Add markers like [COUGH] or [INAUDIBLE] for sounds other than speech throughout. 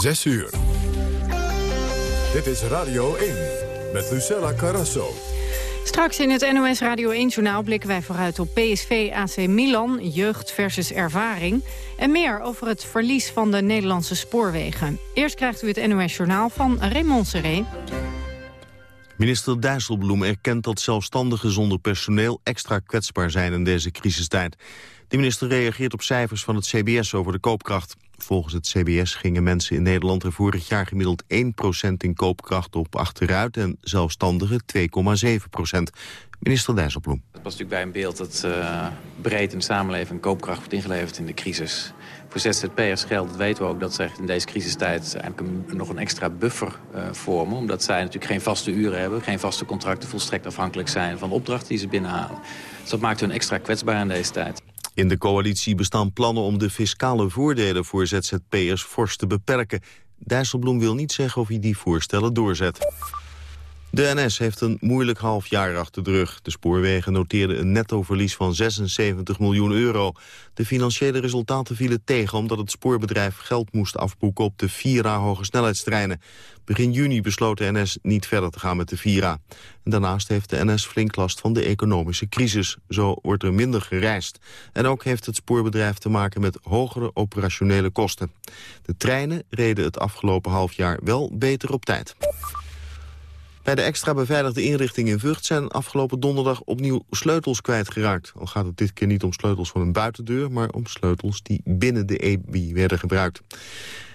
Zes uur. Dit is Radio 1 met Lucella Carrasso. Straks in het NOS Radio 1-journaal blikken wij vooruit op PSV AC Milan, jeugd versus ervaring. En meer over het verlies van de Nederlandse spoorwegen. Eerst krijgt u het NOS-journaal van Raymond Seré. Minister Dijsselbloem erkent dat zelfstandigen zonder personeel extra kwetsbaar zijn in deze crisistijd. De minister reageert op cijfers van het CBS over de koopkracht. Volgens het CBS gingen mensen in Nederland er vorig jaar gemiddeld 1% in koopkracht op achteruit en zelfstandigen 2,7%. Minister Dijsselbloem. Dat was natuurlijk bij een beeld dat uh, breed in de samenleving koopkracht wordt ingeleverd in de crisis. Voor ZZP'ers geldt, dat weten we ook, dat ze in deze crisistijd eigenlijk nog een extra buffer uh, vormen. Omdat zij natuurlijk geen vaste uren hebben, geen vaste contracten, volstrekt afhankelijk zijn van de opdrachten die ze binnenhalen. Dus dat maakt hun extra kwetsbaar in deze tijd. In de coalitie bestaan plannen om de fiscale voordelen voor ZZP'ers fors te beperken. Dijsselbloem wil niet zeggen of hij die voorstellen doorzet. De NS heeft een moeilijk half jaar achter de rug. De spoorwegen noteerden een nettoverlies van 76 miljoen euro. De financiële resultaten vielen tegen omdat het spoorbedrijf geld moest afboeken op de Vira hoge snelheidstreinen. Begin juni besloot de NS niet verder te gaan met de Vira. Daarnaast heeft de NS flink last van de economische crisis. Zo wordt er minder gereisd. En ook heeft het spoorbedrijf te maken met hogere operationele kosten. De treinen reden het afgelopen half jaar wel beter op tijd. Bij de extra beveiligde inrichting in Vught zijn afgelopen donderdag opnieuw sleutels kwijtgeraakt. Al gaat het dit keer niet om sleutels van een buitendeur, maar om sleutels die binnen de EBI werden gebruikt.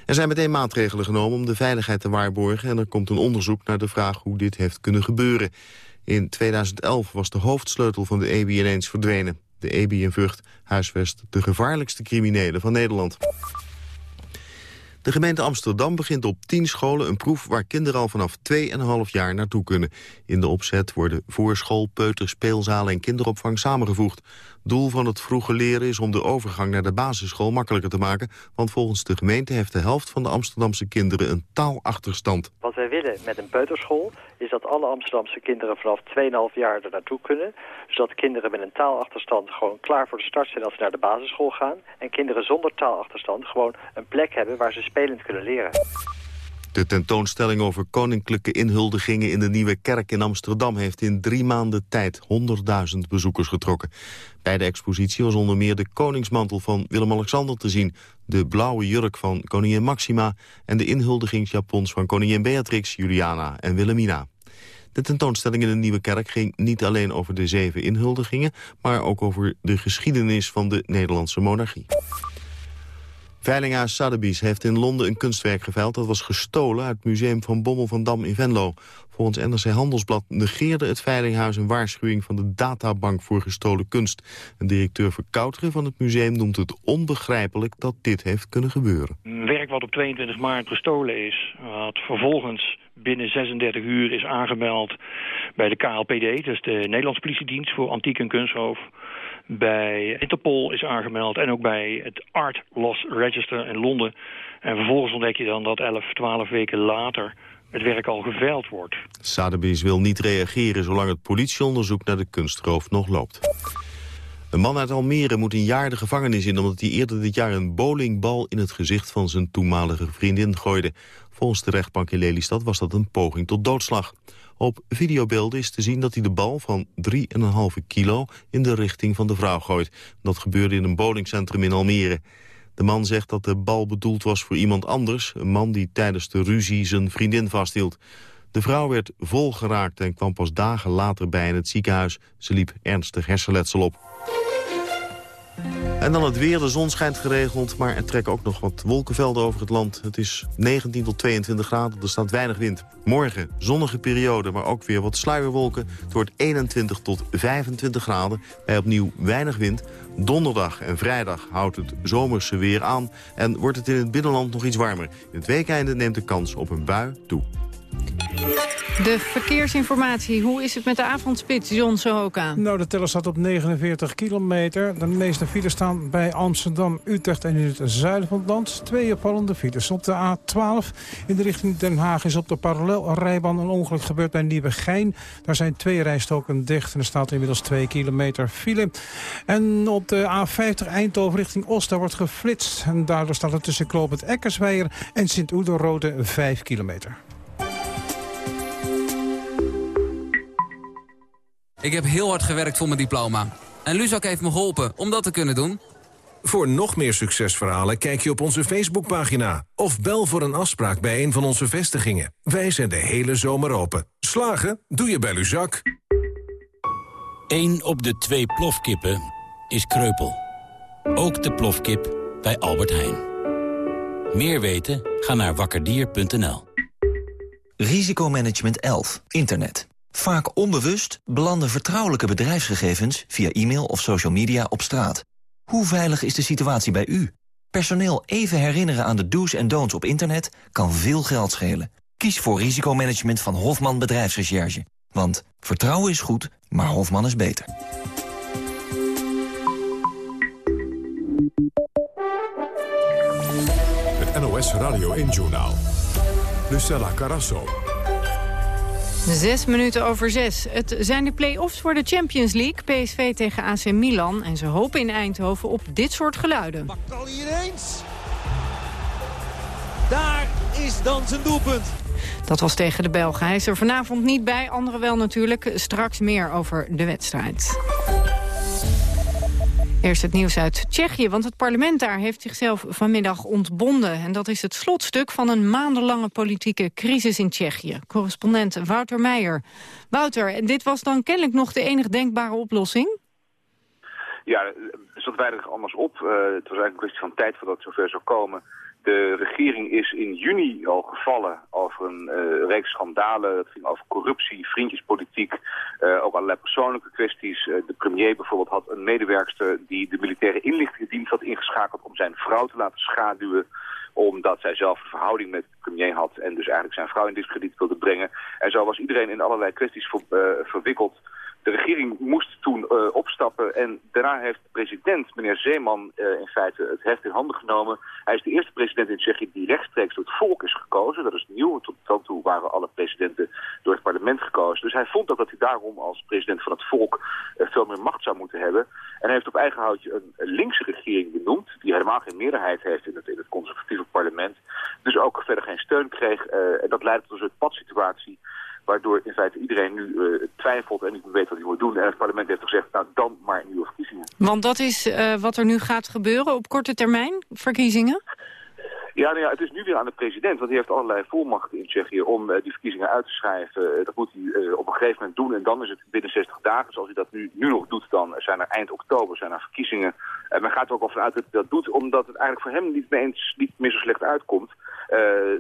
Er zijn meteen maatregelen genomen om de veiligheid te waarborgen... en er komt een onderzoek naar de vraag hoe dit heeft kunnen gebeuren. In 2011 was de hoofdsleutel van de EBI ineens verdwenen. De EBI in Vught huisvest de gevaarlijkste criminelen van Nederland. De gemeente Amsterdam begint op 10 scholen een proef waar kinderen al vanaf 2,5 jaar naartoe kunnen. In de opzet worden voorschool, peuter, speelzalen en kinderopvang samengevoegd. Doel van het vroege leren is om de overgang naar de basisschool makkelijker te maken, want volgens de gemeente heeft de helft van de Amsterdamse kinderen een taalachterstand. Wat wij willen met een peuterschool is dat alle Amsterdamse kinderen vanaf 2,5 jaar er naartoe kunnen. Zodat kinderen met een taalachterstand gewoon klaar voor de start zijn als ze naar de basisschool gaan. En kinderen zonder taalachterstand gewoon een plek hebben waar ze spelend kunnen leren. De tentoonstelling over koninklijke inhuldigingen in de Nieuwe Kerk in Amsterdam heeft in drie maanden tijd 100.000 bezoekers getrokken. Bij de expositie was onder meer de koningsmantel van Willem-Alexander te zien, de blauwe jurk van koningin Maxima en de inhuldigingsjapons van koningin Beatrix, Juliana en Wilhelmina. De tentoonstelling in de Nieuwe Kerk ging niet alleen over de zeven inhuldigingen... maar ook over de geschiedenis van de Nederlandse monarchie. Veilinghuis Sotheby's heeft in Londen een kunstwerk geveild... dat was gestolen uit het museum van Bommel van Dam in Venlo. Volgens NRC Handelsblad negeerde het Veilinghuis een waarschuwing... van de databank voor gestolen kunst. Een directeur Verkouteren van het museum noemt het onbegrijpelijk... dat dit heeft kunnen gebeuren. Een werk wat op 22 maart gestolen is... wat vervolgens binnen 36 uur is aangemeld bij de KLPD... dus de Nederlandse politiedienst voor antiek en kunstroof bij Interpol is aangemeld en ook bij het Art Loss Register in Londen. En vervolgens ontdek je dan dat 11, 12 weken later het werk al geveild wordt. Sotheby's wil niet reageren zolang het politieonderzoek naar de kunstroof nog loopt. Een man uit Almere moet een jaar de gevangenis in... omdat hij eerder dit jaar een bowlingbal in het gezicht van zijn toenmalige vriendin gooide. Volgens de rechtbank in Lelystad was dat een poging tot doodslag. Op videobeelden is te zien dat hij de bal van 3,5 kilo in de richting van de vrouw gooit. Dat gebeurde in een bowlingcentrum in Almere. De man zegt dat de bal bedoeld was voor iemand anders. Een man die tijdens de ruzie zijn vriendin vasthield. De vrouw werd vol geraakt en kwam pas dagen later bij in het ziekenhuis. Ze liep ernstig hersenletsel op. En dan het weer. De zon schijnt geregeld, maar er trekken ook nog wat wolkenvelden over het land. Het is 19 tot 22 graden, er staat weinig wind. Morgen zonnige periode, maar ook weer wat sluierwolken. Het wordt 21 tot 25 graden, bij opnieuw weinig wind. Donderdag en vrijdag houdt het zomerse weer aan... en wordt het in het binnenland nog iets warmer. In het weekende neemt de kans op een bui toe. De verkeersinformatie, hoe is het met de avondspits, John Sohoka? Nou, de teller staat op 49 kilometer. De meeste files staan bij Amsterdam, Utrecht en in het zuiden van het land. Twee opvallende files. Op de A12 in de richting Den Haag is op de parallelrijbaan een ongeluk gebeurd bij Nieuwegein. Daar zijn twee rijstoken dicht en er staat inmiddels 2 kilometer file. En op de A50 Eindhoven richting Oost, daar wordt geflitst. En daardoor staat er tussen Kloop het Eckersweijer en Sint-Oederode 5 kilometer. Ik heb heel hard gewerkt voor mijn diploma. En Luzak heeft me geholpen om dat te kunnen doen. Voor nog meer succesverhalen kijk je op onze Facebookpagina... of bel voor een afspraak bij een van onze vestigingen. Wij zijn de hele zomer open. Slagen? Doe je bij Luzak. Eén op de twee plofkippen is kreupel. Ook de plofkip bij Albert Heijn. Meer weten? Ga naar wakkerdier.nl. Risicomanagement 11. Internet. Vaak onbewust belanden vertrouwelijke bedrijfsgegevens via e-mail of social media op straat. Hoe veilig is de situatie bij u? Personeel even herinneren aan de do's en don'ts op internet kan veel geld schelen. Kies voor risicomanagement van Hofman Bedrijfsrecherche. Want vertrouwen is goed, maar Hofman is beter. Het NOS Radio 1 Journaal. Lucella Carasso. Zes minuten over zes. Het zijn de play-offs voor de Champions League. PSV tegen AC Milan. En ze hopen in Eindhoven op dit soort geluiden. Pakt al ineens. Daar is dan zijn doelpunt. Dat was tegen de Belgen. Hij is er vanavond niet bij, anderen wel natuurlijk. Straks meer over de wedstrijd. Eerst het nieuws uit Tsjechië, want het parlement daar heeft zichzelf vanmiddag ontbonden. En dat is het slotstuk van een maandenlange politieke crisis in Tsjechië. Correspondent Wouter Meijer. Wouter, dit was dan kennelijk nog de enige denkbare oplossing? Ja, zat weinig anders op. Uh, het was eigenlijk een kwestie van tijd voordat het zover zou komen. De regering is in juni al gevallen over een uh, reeks schandalen. Dat ging over corruptie, vriendjespolitiek, uh, ook allerlei persoonlijke kwesties. Uh, de premier bijvoorbeeld had een medewerkster die de militaire inlichtingendienst had ingeschakeld om zijn vrouw te laten schaduwen omdat zij zelf een verhouding met de premier had en dus eigenlijk zijn vrouw in discrediet wilde brengen. En zo was iedereen in allerlei kwesties ver, verwikkeld. De regering moest toen uh, opstappen en daarna heeft de president, meneer Zeeman, uh, in feite het heft in handen genomen. Hij is de eerste president in Tsjechië die rechtstreeks door het volk is gekozen. Dat is nieuw. Tot dan toe waren alle presidenten door het parlement gekozen. Dus hij vond ook dat hij daarom als president van het volk uh, veel meer macht zou moeten hebben. En hij heeft op eigen houtje een, linkse regering benoemd, die helemaal geen meerderheid heeft in het, in het conservatieve parlement. Dus ook verder geen steun kreeg. en dat leidde tot een soort padsituatie waardoor in feite iedereen nu uh, twijfelt en niet meer weet wat hij moet doen. En het parlement heeft gezegd, nou dan maar nieuwe verkiezingen. Want dat is uh, wat er nu gaat gebeuren op korte termijn, verkiezingen? Ja, nou ja, het is nu weer aan de president, want hij heeft allerlei volmachten in Tsjechië om uh, die verkiezingen uit te schrijven. Dat moet hij uh, op een gegeven moment doen en dan is het binnen 60 dagen. Zoals hij dat nu, nu nog doet, dan zijn er eind oktober zijn er verkiezingen. En men gaat er ook al vanuit dat hij dat doet, omdat het eigenlijk voor hem niet eens, niet meer zo slecht uitkomt.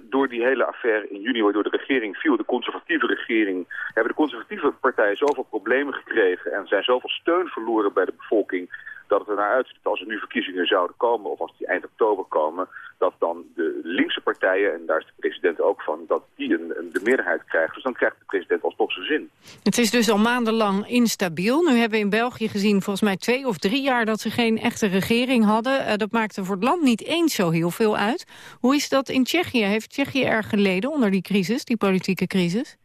Door die hele affaire in juni, waardoor de regering viel, de conservatieve regering, hebben de conservatieve partijen zoveel problemen gekregen en zijn zoveel steun verloren bij de bevolking dat het er naar uitziet als er nu verkiezingen zouden komen, of als die eind oktober komen, dat dan de linkse partijen, en daar is de president ook van, dat die een, de meerderheid krijgen. Dus dan krijgt de president alsnog zijn zin. Het is dus al maandenlang instabiel. Nu hebben we in België gezien volgens mij twee of drie jaar dat ze geen echte regering hadden. Uh, dat maakte voor het land niet eens zo heel veel uit. Hoe is dat in Tsjechië? Heeft Tsjechië erg geleden onder die crisis, die politieke crisis?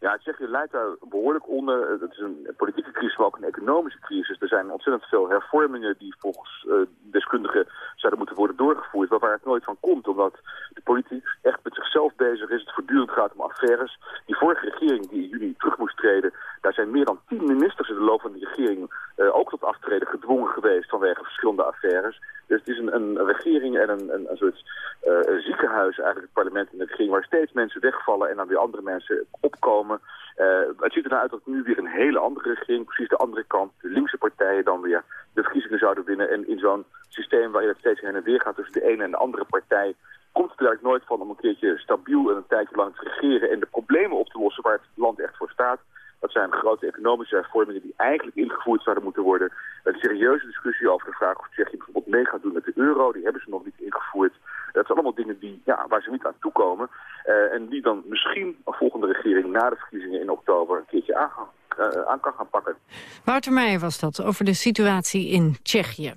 Ja, Tsjechië leidt daar behoorlijk onder. Het is een politieke crisis, maar ook een economische crisis. Er zijn ontzettend veel hervormingen die volgens uh, deskundigen zouden moeten worden doorgevoerd. Waar het nooit van komt, omdat de politiek echt met zichzelf bezig is. Het voortdurend gaat om affaires. Die vorige regering die in juni terug moest treden, daar zijn meer dan tien ministers in de loop van die regering uh, ook tot aftreden gedwongen geweest vanwege verschillende affaires. Dus het is een, een regering en een, een, soort uh, ziekenhuis, eigenlijk het parlement en de regering, waar steeds mensen wegvallen en dan weer andere mensen opkomen. Uh, het ziet ernaar uit dat nu weer een hele andere regering, precies de andere kant, de linkse partijen dan weer de verkiezingen zouden winnen. En in zo'n systeem waar je dat steeds heen en weer gaat tussen de ene en de andere partij, komt het er eigenlijk nooit van om een keertje stabiel en een tijdje lang te regeren en de problemen op te lossen waar het land echt voor staat. Dat zijn grote economische hervormingen die eigenlijk ingevoerd zouden moeten worden. Een serieuze discussie over de vraag of Tsjechië bijvoorbeeld mee gaat doen met de euro. Die hebben ze nog niet ingevoerd. Dat zijn allemaal dingen die, ja, waar ze niet aan toekomen. Uh, en die dan misschien een volgende regering na de verkiezingen in oktober een keertje aan, uh, aan kan gaan pakken. Wouter Meijer was dat over de situatie in Tsjechië.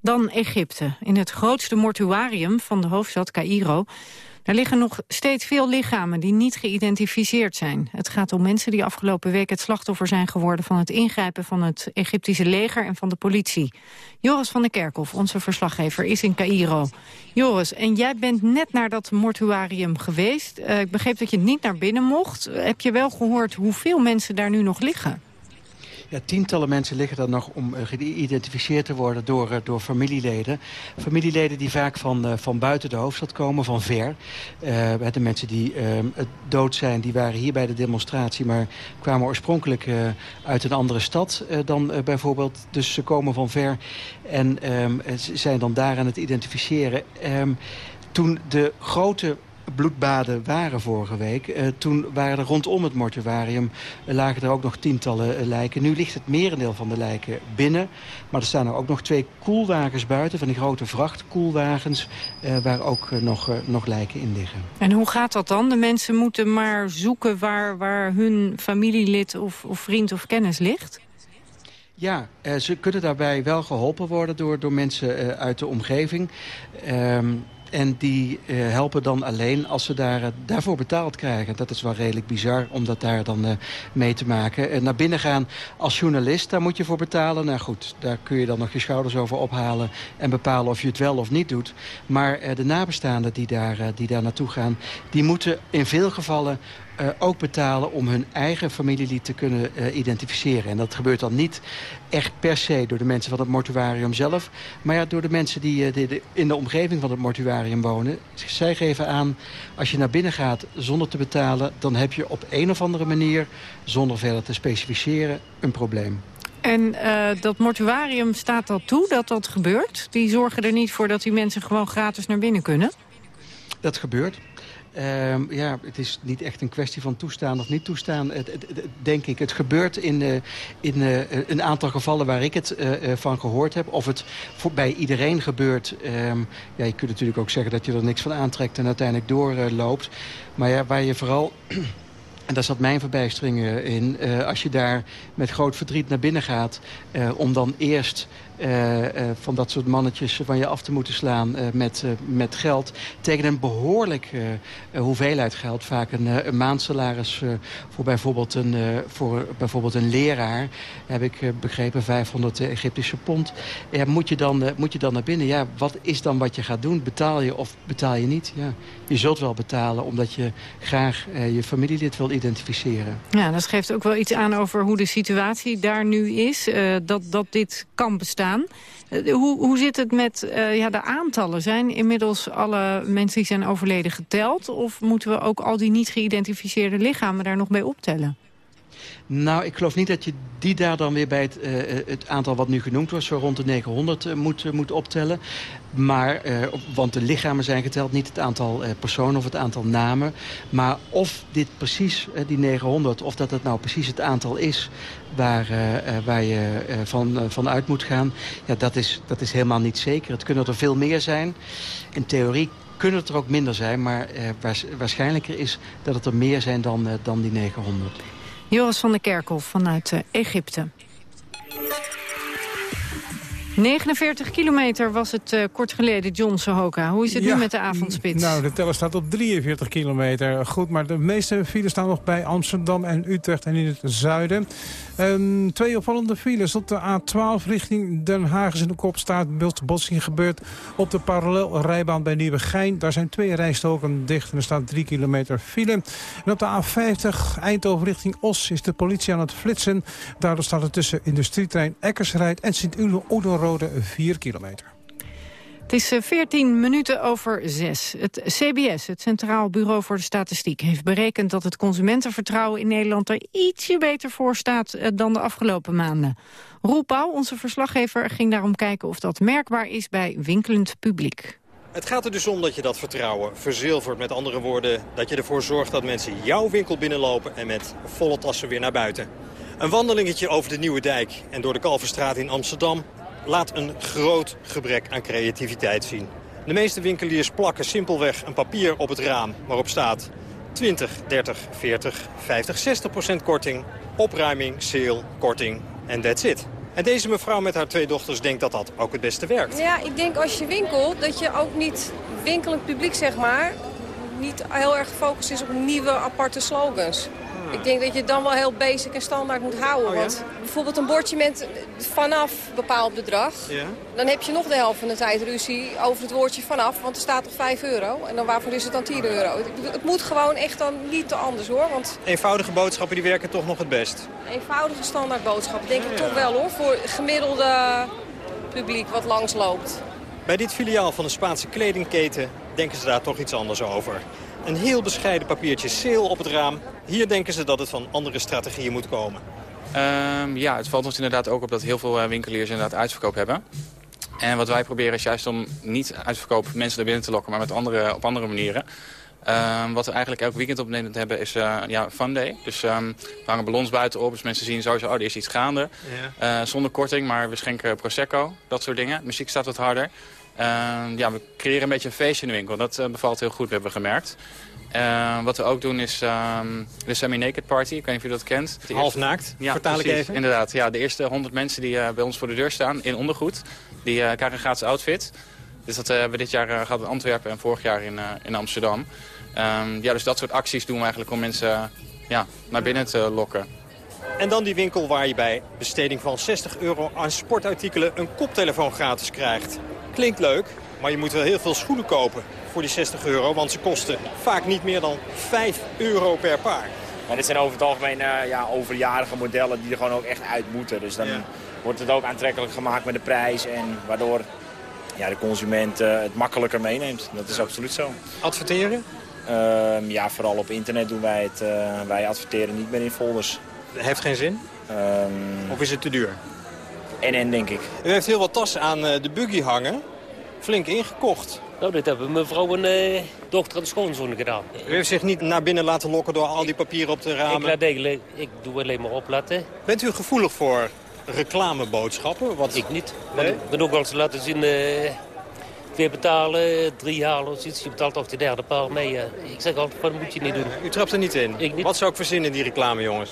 Dan Egypte. In het grootste mortuarium van de hoofdstad Cairo er liggen nog steeds veel lichamen die niet geïdentificeerd zijn. Het gaat om mensen die afgelopen week het slachtoffer zijn geworden... van het ingrijpen van het Egyptische leger en van de politie. Joris van der Kerkhof, onze verslaggever, is in Cairo. Joris, en jij bent net naar dat mortuarium geweest. Uh, ik begreep dat je niet naar binnen mocht. Heb je wel gehoord hoeveel mensen daar nu nog liggen? Ja, tientallen mensen liggen daar nog om uh, geïdentificeerd te worden door, uh, door familieleden. Familieleden die vaak van, uh, van buiten de hoofdstad komen, van ver. de mensen die ehm, dood zijn, die waren hier bij de demonstratie... maar kwamen oorspronkelijk uit een andere stad dan bijvoorbeeld. Dus ze komen van ver en um, zijn dan daar aan het identificeren. Um, toen de grote bloedbaden waren vorige week. Uh, toen waren er rondom het mortuarium uh, lagen er ook nog tientallen uh, lijken. Nu ligt het merendeel van de lijken binnen. Maar er staan er ook nog twee koelwagens buiten, van die grote vrachtkoelwagens... waar ook nog, nog lijken in liggen. En hoe gaat dat dan? De mensen moeten maar zoeken waar, waar hun familielid of, of vriend of kennis ligt? Ja, ze kunnen daarbij wel geholpen worden door, door mensen uit de omgeving. Ehm, en die uh, helpen dan alleen als ze daar, uh, daarvoor betaald krijgen. Dat is wel redelijk bizar om dat daar dan uh, mee te maken. naar binnen gaan als journalist, daar moet je voor betalen. Nou goed, daar kun je dan nog je schouders over ophalen... en bepalen of je het wel of niet doet. Maar de nabestaanden die daar, die daar naartoe gaan... die moeten in veel gevallen uh, ook betalen om hun eigen familielid te kunnen uh, identificeren. En dat gebeurt dan niet echt per se door de mensen van het mortuarium zelf... maar ja, door de mensen die, uh, die, die in de omgeving van het mortuarium wonen. Zij geven aan, als je naar binnen gaat zonder te betalen... dan heb je op een of andere manier, zonder verder te specificeren, een probleem. En uh, dat mortuarium staat dat toe dat dat gebeurt? Die zorgen er niet voor dat die mensen gewoon gratis naar binnen kunnen? Dat gebeurt. Uh, ja, het is niet echt een kwestie van toestaan of niet toestaan, het, denk ik. Het gebeurt in, uh, in uh, een aantal gevallen waar ik het uh, van gehoord heb. Of het voor, bij iedereen gebeurt. Um, ja, je kunt natuurlijk ook zeggen dat je er niks van aantrekt en uiteindelijk doorloopt. maar ja, waar je vooral... [CLEARS THROAT] En daar zat mijn verbijstering in. als je daar met groot verdriet naar binnen gaat... om dan eerst uh, uh, van dat soort mannetjes van je af te moeten slaan uh, met, met geld. Tegen een behoorlijk hoeveelheid geld. Vaak een, een maandsalaris voor, bijvoorbeeld een, voor bijvoorbeeld een leraar. Heb ik begrepen, 500 Egyptische pond. Moet, je dan, moet je dan naar binnen? Ja, wat is dan wat je gaat doen? Betaal je of betaal je niet? Ja, je zult wel betalen omdat je graag je familielid wil identificeren. Ja, dat geeft ook wel iets aan over hoe de situatie daar nu is. dat, dat dit kan bestaan eh, hoe, hoe zit het met uh, ja, de aantallen? Zijn inmiddels alle mensen die zijn overleden geteld? Of moeten we ook al die niet geïdentificeerde lichamen daar nog bij optellen? Nou, ik geloof niet dat je die daar dan weer bij het, uh, het aantal wat nu genoemd wordt... zo rond de 900 uh, moet, moet optellen. Maar, want de lichamen zijn geteld, niet het aantal personen of het aantal namen. Maar of dit precies, die 900, of dat het nou precies het aantal is... waar, waar je van, van uit moet gaan, ja, dat, is, dat is helemaal niet zeker. Het kunnen er veel meer zijn. In theorie kunnen het er ook minder zijn, maar waarschijnlijker is dat het er meer zijn dan, dan die 900. Joris van der Kerkhof vanuit Egypte. 49 kilometer was het uh, kort geleden, John Sohoka. Hoe is het nu met de avondspits? Nou, de teller staat op 43 kilometer. Goed, maar de meeste files staan nog bij Amsterdam en Utrecht en in het zuiden. Um, twee opvallende files op de A12 richting Den Haag is in de kop staat. botsing gebeurd op de parallelrijbaan bij Nieuwegein. Daar zijn twee rijstoken dicht en er staat drie kilometer file. En op de A50 Eindhoven richting Os is de politie aan het flitsen. Daardoor staat er tussen industrietrein Eckersrijd en Sint-Uno-Oedelrode 4 kilometer. Het is 14 eh, minuten over 6. Het CBS, het Centraal Bureau voor de Statistiek... heeft berekend dat het consumentenvertrouwen in Nederland... er ietsje beter voor staat eh, dan de afgelopen maanden. Roel Pauw, onze verslaggever, ging daarom kijken... of dat merkbaar is bij winkelend publiek. Het gaat er dus om dat je dat vertrouwen verzilvert. Met andere woorden, dat je ervoor zorgt dat mensen jouw winkel binnenlopen... en met volle tassen weer naar buiten. Een wandelingetje over de Nieuwe Dijk en door de Kalverstraat in Amsterdam... laat een groot gebrek aan creativiteit zien. De meeste winkeliers plakken simpelweg een papier op het raam waarop staat... 20, 30, 40, 50, 60 procent korting, opruiming, sale, korting en that's it. En deze mevrouw met haar twee dochters denkt dat dat ook het beste werkt. Ja, ik denk als je winkelt, dat je ook niet winkelend publiek, zeg maar... niet heel erg gefocust is op nieuwe aparte slogans. Ik denk dat je het dan wel heel basic en standaard moet houden. Oh, ja? Want bijvoorbeeld een bordje met vanaf bepaald bedrag... Ja? dan heb je nog de helft van de tijd ruzie over het woordje vanaf. Want er staat toch 5 euro? En dan waarvoor is het dan 10 euro? Het, moet gewoon echt dan niet te anders hoor. Want Eenvoudige boodschappen die werken toch nog het best. eenvoudige standaardboodschappen denk ik toch wel hoor. Voor gemiddelde publiek wat langsloopt. Bij dit filiaal van de Spaanse kledingketen denken ze daar toch iets anders over. Een heel bescheiden papiertje sale op het raam. Hier denken ze dat het van andere strategieën moet komen. Ehm, ja, het valt ons inderdaad ook op dat heel veel eh, winkeliers inderdaad uitverkoop hebben. En wat wij proberen is juist om niet uitverkoop mensen naar binnen te lokken, maar met andere, op andere manieren. Ehm, wat we eigenlijk elk weekend op Nederland hebben is eh, ja, Fun Day. Dus ehm, we hangen ballons buiten op, dus mensen zien sowieso, oh, er is iets gaande. Eh, zonder korting, maar we schenken Prosecco, dat soort dingen. Muziek staat wat harder. Ja, we creëren een beetje een feestje in de winkel. Dat bevalt heel goed, hebben we gemerkt. Ehm, wat we ook doen is ehm, de Semi-Naked Party. Ik weet niet of je dat kent. Half eerste- naakt, Ja, vertaal ik even. Inderdaad, ja, de eerste 100 mensen die eh, bij ons voor de deur staan in ondergoed... die eh, krijgen een gratis outfit. Dus dat eh, hebben we dit jaar eh, gehad in Antwerpen en vorig jaar in, eh, in Amsterdam. Ehm, ja, dus dat soort acties doen we eigenlijk om mensen eh, ja, naar binnen te lokken. En dan die winkel waar je bij besteding van 60 euro aan sportartikelen een koptelefoon gratis krijgt. Klinkt leuk, maar je moet wel heel veel schoenen kopen voor die 60 euro. Want ze kosten vaak niet meer dan 5 euro per paar. Maar dit zijn over het algemeen eh, ja, overjarige modellen die er gewoon ook echt uit moeten. Dus dan wordt het ook aantrekkelijk gemaakt met de prijs. En waardoor ja, de consument eh, het makkelijker meeneemt. Dat is absoluut zo. Adverteren? Ehm, ja, vooral op internet doen wij het. eh, wij adverteren niet meer in folders. Heeft geen zin? of is het te duur? En en denk ik. U heeft heel wat tassen aan de buggy hangen. Flink ingekocht. Nou, dit hebben mevrouw en eh, dochter en schoonzoon gedaan. U heeft zich niet naar binnen laten lokken door al die papieren op de Ik, ramen. laat eigenlijk, ik doe alleen maar opletten. Bent u gevoelig voor reclameboodschappen? Wat... Ik niet. Maar ik ben ook wel eens laten zien... eh, twee betalen, drie halen of zoiets. Je betaalt toch de derde paar mee. eh. Ik zeg altijd, wat moet je niet doen? U trapt er niet in? Ik niet. Wat zou ik verzinnen in die reclame, jongens?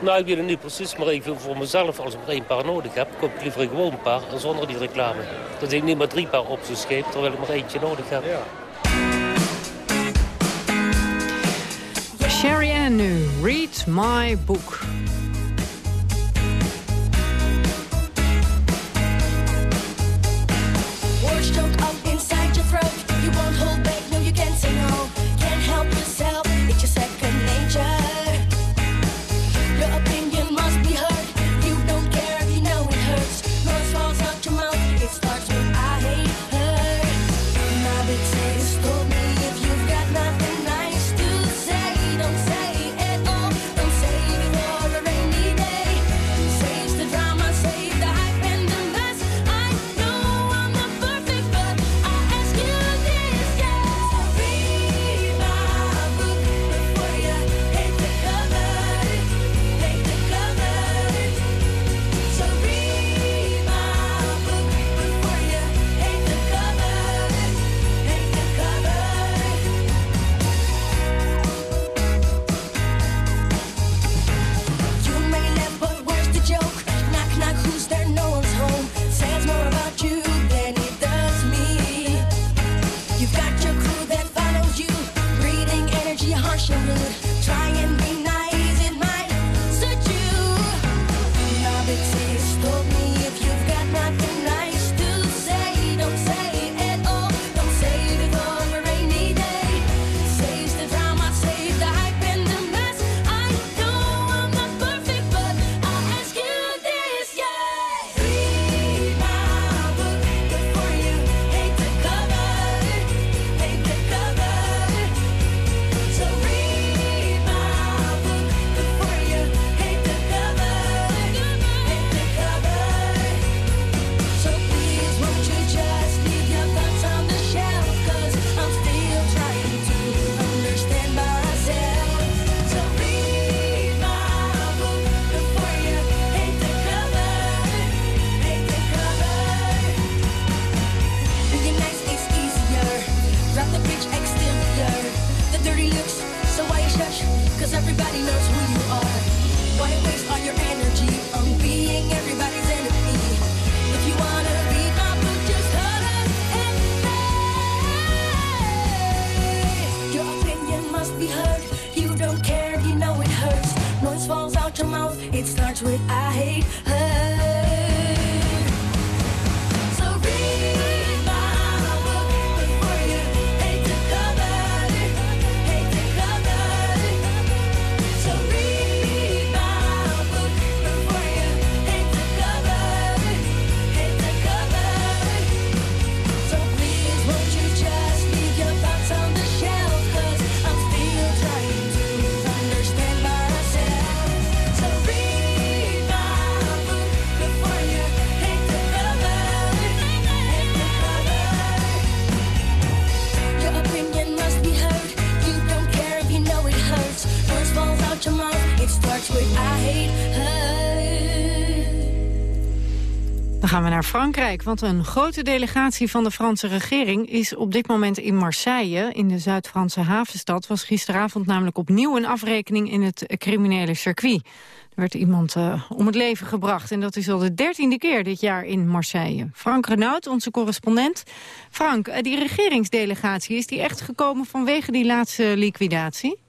Nou, ik weet het niet precies, maar ik wil voor mezelf, als ik maar één paar nodig heb, koop ik liever een gewoon paar en zonder die reclame. Dat ik niet maar drie paar op zou scheep, terwijl ik maar eentje nodig heb. Sherry Ann nu, Read My Book. Dan gaan we naar Frankrijk, want een grote delegatie van de Franse regering is op dit moment in Marseille. In de Zuid-Franse havenstad was gisteravond namelijk opnieuw een afrekening in het criminele circuit. Er werd iemand eh, om het leven gebracht en dat is al de dertiende keer dit jaar in Marseille. Frank Renaud, onze correspondent. Frank, eh, die regeringsdelegatie, is die echt gekomen vanwege die laatste liquidatie?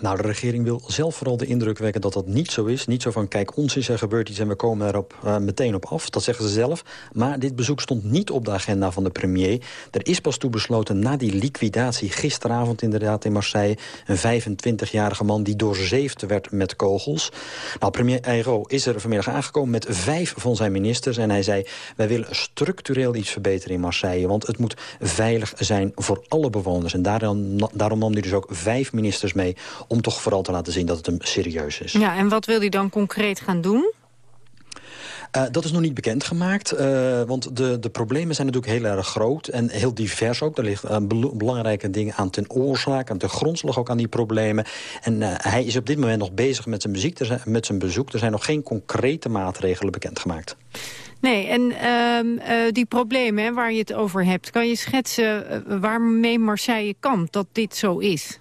Nou, de regering wil zelf vooral de indruk wekken dat dat niet zo is. Niet zo van, kijk, ons is er gebeurd iets en we komen erop uh, meteen op af. Dat zeggen ze zelf. Maar dit bezoek stond niet op de agenda van de premier. Er is pas toe besloten na die liquidatie gisteravond inderdaad in Marseille... een 25-jarige man die doorzeefd werd met kogels. Nou, premier Ayrault is er vanmiddag aangekomen met vijf van zijn ministers. En hij zei, wij willen structureel iets verbeteren in Marseille. Want het moet veilig zijn voor alle bewoners. En daarom, daarom nam hij dus ook vijf ministers mee om toch vooral te laten zien dat het hem serieus is. Ja, en wat wil hij dan concreet gaan doen? Uh, dat is nog niet bekendgemaakt, uh, want de, de problemen zijn natuurlijk heel erg groot en heel divers ook. Er liggen uh, bel belangrijke dingen aan ten oorzaak, aan ten grondslag ook aan die problemen. En hij is op dit moment nog bezig met zijn, muziek, zijn, met zijn bezoek. Er zijn nog geen concrete maatregelen bekendgemaakt. Nee, en uh, die problemen hè, waar je het over hebt... kan je schetsen waarmee Marseille kampt dat dit zo is?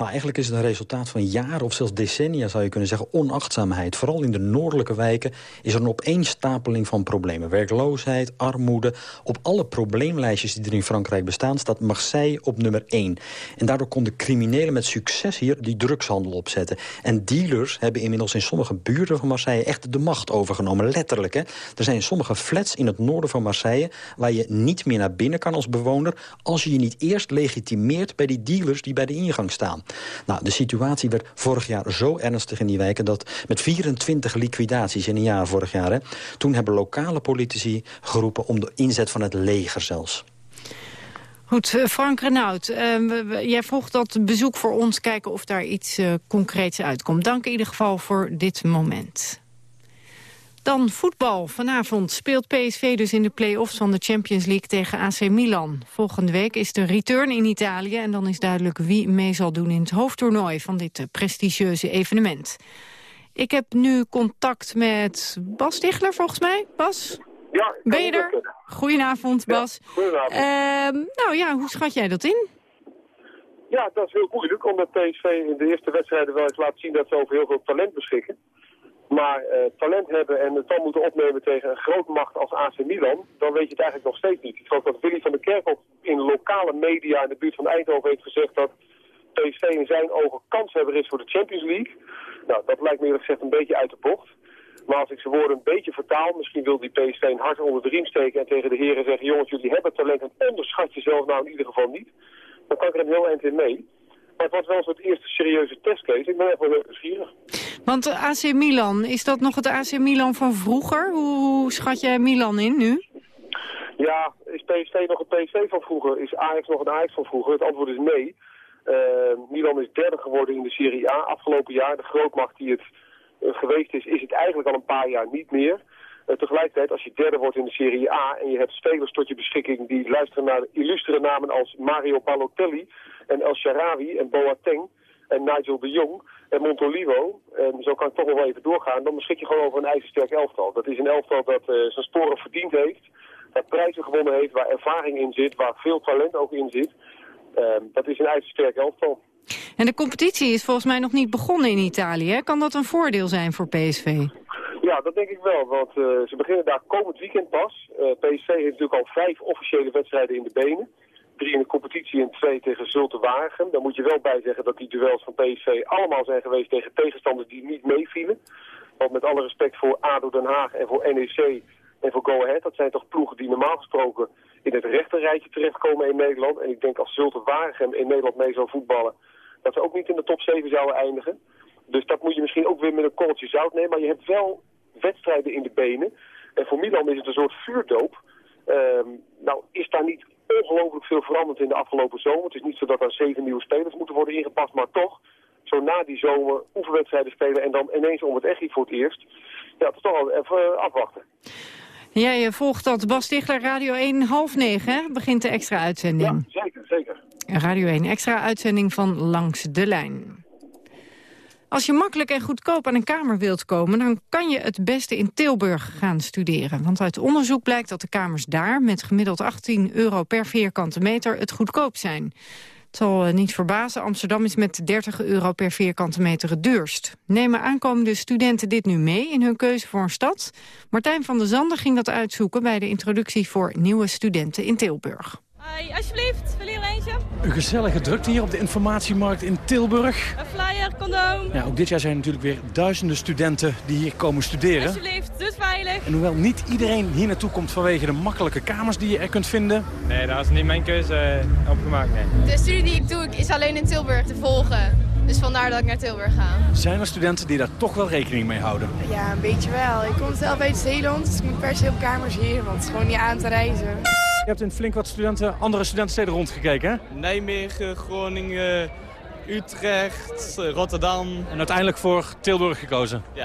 Nou, eigenlijk is het een resultaat van jaren of zelfs decennia, zou je kunnen zeggen, onachtzaamheid. Vooral in de noordelijke wijken is er een opeenstapeling van problemen. Werkloosheid, armoede. Op alle probleemlijstjes die er in Frankrijk bestaan, staat Marseille op nummer 1. En daardoor konden criminelen met succes hier die drugshandel opzetten. En dealers hebben inmiddels in sommige buurten van Marseille echt de macht overgenomen. Letterlijk, hè. Er zijn sommige flats in het noorden van Marseille waar je niet meer naar binnen kan als bewoner als je je niet eerst legitimeert bij die dealers die bij de ingang staan. Nou, de situatie werd vorig jaar zo ernstig in die wijken... dat met 24 liquidaties in een jaar vorig jaar... Hè, toen hebben lokale politici geroepen om de inzet van het leger zelfs. Goed, Frank Renaud, uh, jij vroeg dat bezoek voor ons... kijken of daar iets uh, concreets uitkomt. Dank in ieder geval voor dit moment. Dan voetbal. Vanavond speelt PSV dus in de play-offs van de Champions League tegen AC Milan. Volgende week is de return in Italië en dan is duidelijk wie mee zal doen in het hoofdtoernooi van dit prestigieuze evenement. Ik heb nu contact met Bas Stichler volgens mij. Bas? Ja. Ben je er? Goedenavond Bas. Ja, goedenavond. Uh, nou ja, hoe schat jij dat in? Ja, dat is heel moeilijk, omdat PSV in de eerste wedstrijden wel eens laat zien dat ze over heel veel talent beschikken. Maar uh, talent hebben en het dan moeten opnemen tegen een grote macht als AC Milan, dan weet je het eigenlijk nog steeds niet. Ik geloof dat Willy van der Kerkhoff in lokale media in de buurt van Eindhoven heeft gezegd dat PSV in zijn ogen kanshebber is voor de Champions League. Nou, dat lijkt me eerlijk gezegd een beetje uit de bocht. Maar als ik zijn woorden een beetje vertaal, misschien wil die PSV een hart onder de riem steken en tegen de heren zeggen, jongens, jullie hebben talent en onderschat jezelf nou in ieder geval niet. Dan kan ik er een heel eind in mee. Maar het was wel een soort eerste serieuze testcase. Ik ben echt wel nieuwsgierig. Want AC Milan, is dat nog het AC Milan van vroeger? Hoe, schat jij Milan in nu? Ja, is PSV nog het PSV van vroeger? Is Ajax nog een Ajax van vroeger? Het antwoord is nee. Uh, Milan is derde geworden in de Serie A afgelopen jaar. De grootmacht die het uh, geweest is, is het eigenlijk al een paar jaar niet meer. Uh, tegelijkertijd, als je derde wordt in de Serie A en je hebt spelers tot je beschikking die luisteren naar illustere namen als Mario Balotelli en El Sharawi en Boateng en Nigel de Jong en Montolivo, en zo kan ik toch nog wel even doorgaan, dan beschik je gewoon over een ijzersterk elftal. Dat is een elftal dat uh, zijn sporen verdiend heeft, dat prijzen gewonnen heeft, waar ervaring in zit, waar veel talent ook in zit. Uh, dat is een ijzersterk elftal. En de competitie is volgens mij nog niet begonnen in Italië. hè? Kan dat een voordeel zijn voor PSV? Ja, dat denk ik wel, want eh, ze beginnen daar komend weekend pas. Eh, PSV heeft natuurlijk al vijf officiële wedstrijden in de benen. In de competitie en twee tegen Zulte Waregem. Daar moet je wel bij zeggen dat die duels van PSV allemaal zijn geweest tegen tegenstanders die niet meevielen. Want met alle respect voor ADO Den Haag en voor NEC en voor Go Ahead, dat zijn toch ploegen die normaal gesproken in het rechterrijtje terechtkomen in Nederland. En ik denk als Zulte Waregem in Nederland mee zou voetballen, dat ze ook niet in de top 7 zouden eindigen. Dus dat moet je misschien ook weer met een korreltje zout nemen. Maar je hebt wel wedstrijden in de benen. En voor Milan is het een soort vuurdoop. Ehm, nou is daar niet ongelooflijk veel veranderd in de afgelopen zomer. Het is niet zo dat er zeven nieuwe spelers moeten worden ingepast. Maar toch, zo na die zomer oefenwedstrijden spelen en dan ineens om het echt voor het eerst. Ja, het is toch wel even eh, afwachten. Jij volgt dat Bas Stichler, Radio 1, half negen, hè? begint de extra uitzending. Zeker, zeker. Radio 1, extra uitzending van Langs de Lijn. Als je makkelijk en goedkoop aan een kamer wilt komen... dan kan je het beste in Tilburg gaan studeren. Want uit onderzoek blijkt dat de kamers daar... met gemiddeld 18 euro per vierkante meter het goedkoop zijn. Het zal eh, niet verbazen, Amsterdam is met 30 euro per vierkante meter het duurst. Nemen aankomende studenten dit nu mee in hun keuze voor een stad? Martijn van der Zanden ging dat uitzoeken... bij de introductie voor nieuwe studenten in Tilburg. Hoi, alsjeblieft, wil hier eentje? Een gezellige drukte hier op de informatiemarkt in Tilburg. Een flyer, condoom. Ja, ook dit jaar zijn natuurlijk weer duizenden studenten die hier komen studeren. Alsjeblieft, dus veilig. En hoewel niet iedereen hier naartoe komt vanwege de makkelijke kamers die je er kunt vinden... Nee, daar is niet mijn keuze eh, opgemaakt, nee. De studie die ik doe is alleen in Tilburg te volgen. Dus vandaar dat ik naar Tilburg ga. Zijn er studenten die daar toch wel rekening mee houden? Ja, een beetje wel. Ik kom zelf uit Zeeland, dus ik moet per se op kamers hier, want het is gewoon niet aan te reizen. Je hebt in flink wat studenten, andere studentensteden rondgekeken, hè? Nijmegen, Groningen, Utrecht, eh, Rotterdam. En uiteindelijk voor Tilburg gekozen? Ja,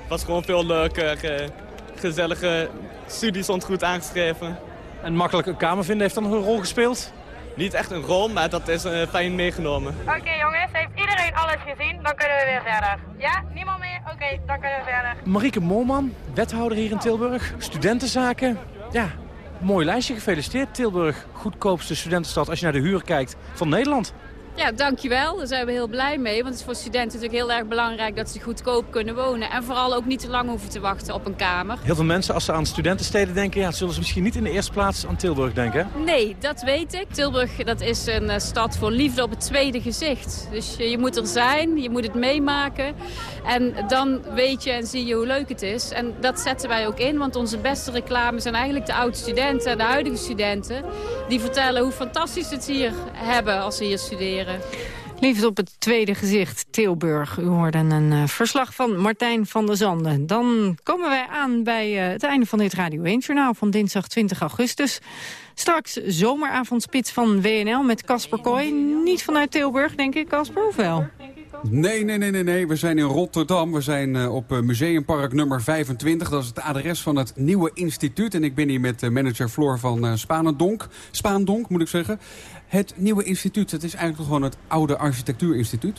het was gewoon veel leuker. eh, gezellige studie stond goed aangeschreven. En makkelijk een kamer vinden heeft dan een rol gespeeld? Niet echt een rol, maar dat is eh, fijn meegenomen. Oké jongens, heeft iedereen alles gezien? Dan kunnen we weer verder. Ja, niemand meer? Oké, dan kunnen we verder. Marieke Moorman, wethouder hier in Tilburg, studentenzaken. Ja, mooi lijstje, gefeliciteerd. Tilburg, goedkoopste studentenstad als je naar de huur kijkt van Nederland. Ja, dankjewel. Daar zijn we heel blij mee. Want het is voor studenten natuurlijk heel erg belangrijk dat ze goedkoop kunnen wonen. En vooral ook niet te lang hoeven te wachten op een kamer. Heel veel mensen, als ze aan studentensteden denken... Ja, zullen ze misschien niet in de eerste plaats aan Tilburg denken. Nee, dat weet ik. Tilburg dat is een eh, stad voor liefde op het tweede gezicht. Dus je, je moet er zijn, je moet het meemaken. En dan weet je en zie je hoe leuk het is. En dat zetten wij ook in, want onze beste reclame zijn eigenlijk de oud-studenten en de huidige studenten. Die vertellen hoe fantastisch het hier hebben als ze hier studeren. Liefde op het tweede gezicht, Tilburg. U hoorde een eh, verslag van Martijn van der Zanden. Dan komen wij aan bij eh, het einde van dit Radio 1-journaal van dinsdag 20 augustus. Straks zomeravondspits van WNL met Casper Kooi. Niet vanuit Tilburg, denk ik, Casper, of wel? Nee, nee, nee, nee, nee. We zijn in Rotterdam. We zijn eh, op Museumpark nummer 25. Dat is het adres van het nieuwe instituut. En ik ben hier met manager Floor van eh, Spanendonk. Spaandonk, moet ik zeggen. Het nieuwe instituut, het is eigenlijk gewoon het oude architectuurinstituut.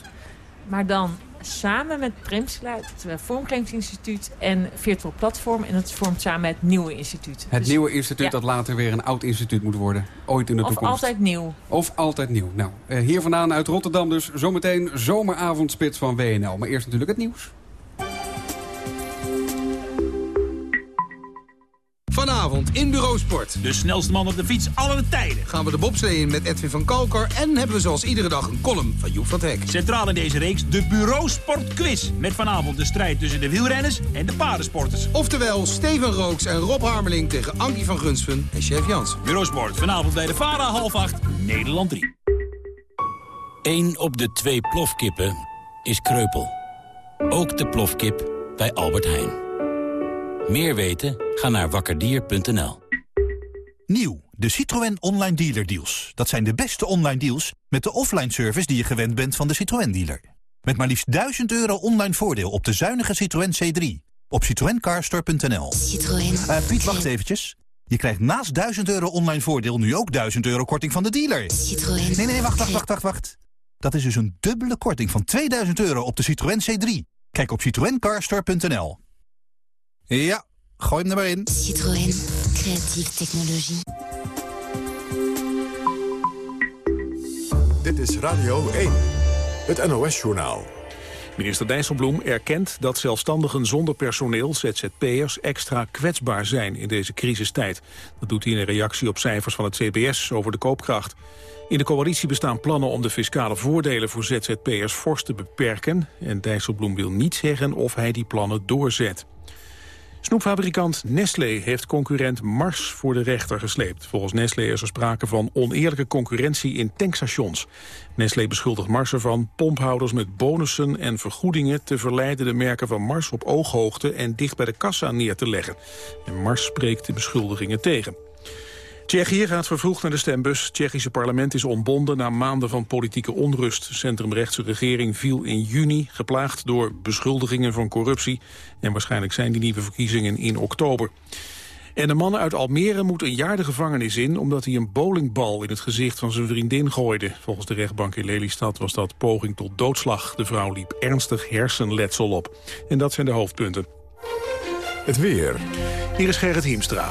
Maar dan samen met Primsluit, het eh, Vormgevingsinstituut en Virtual Platform. En dat vormt samen het nieuwe instituut. Het Dus- nieuwe instituut ja. dat later weer een oud instituut moet worden. Ooit in de Of toekomst. altijd nieuw. Of altijd nieuw. Nou, eh, hier vandaan uit Rotterdam dus zometeen zomeravondspits van WNL. Maar eerst natuurlijk het nieuws. Vanavond in Bureau Sport. De snelste man op de fiets aller tijden. Gaan we de bobslee in met Edwin van Kalker. En hebben we zoals iedere dag een column van Joep van het Hek. Centraal in deze reeks de Bureau Sport Quiz. Met vanavond de strijd tussen de wielrenners en de paardensporters. Oftewel Steven Rooks en Rob Harmeling tegen Ankie van Gunsven en Chef Jans. Bureau Sport, vanavond bij de VARA half acht, Nederland 3. 1 op de twee plofkippen is kreupel. Ook de plofkip bij Albert Heijn. Meer weten? Ga naar wakkerdier.nl. Nieuw, de Citroën Online Dealer Deals. Dat zijn de beste online deals met de offline service die je gewend bent van de Citroën dealer. Met maar liefst 1000 euro online voordeel op de zuinige Citroën C3. Op citroencarstore.nl. Citroën. Eh, Piet, wacht eventjes. Je krijgt naast 1000 euro online voordeel nu ook 1000 euro korting van de dealer. Citroën. Nee, nee, nee, wacht, wacht, wacht, wacht, wacht. Dat is dus een dubbele korting van 2000 euro op de Citroën C3. Kijk op citroencarstore.nl. Ja, gooi hem er maar in. Citroën. Creatieve technologie. Dit is Radio 1. het NOS-journaal. Minister Dijsselbloem erkent dat zelfstandigen zonder personeel, ZZP'ers, extra kwetsbaar zijn in deze crisistijd. Dat doet hij in een reactie op cijfers van het CBS over de koopkracht. In de coalitie bestaan plannen om de fiscale voordelen voor ZZP'ers fors te beperken. En Dijsselbloem wil niet zeggen of hij die plannen doorzet. Snoepfabrikant Nestlé heeft concurrent Mars voor de rechter gesleept. Volgens Nestlé is er sprake van oneerlijke concurrentie in tankstations. Nestlé beschuldigt Mars ervan pomphouders met bonussen en vergoedingen te verleiden de merken van Mars op ooghoogte en dicht bij de kassa neer te leggen. En Mars spreekt de beschuldigingen tegen. Tsjechië gaat vervroegd naar de stembus. Het Tsjechische parlement is ontbonden na maanden van politieke onrust. De centrumrechtse regering viel in juni, geplaagd door beschuldigingen van corruptie. En waarschijnlijk zijn die nieuwe verkiezingen in oktober. En de man uit Almere moet een jaar de gevangenis in... omdat hij een bowlingbal in het gezicht van zijn vriendin gooide. Volgens de rechtbank in Lelystad was dat poging tot doodslag. De vrouw liep ernstig hersenletsel op. En dat zijn de hoofdpunten. Het weer. Hier is Gerrit Hiemstra.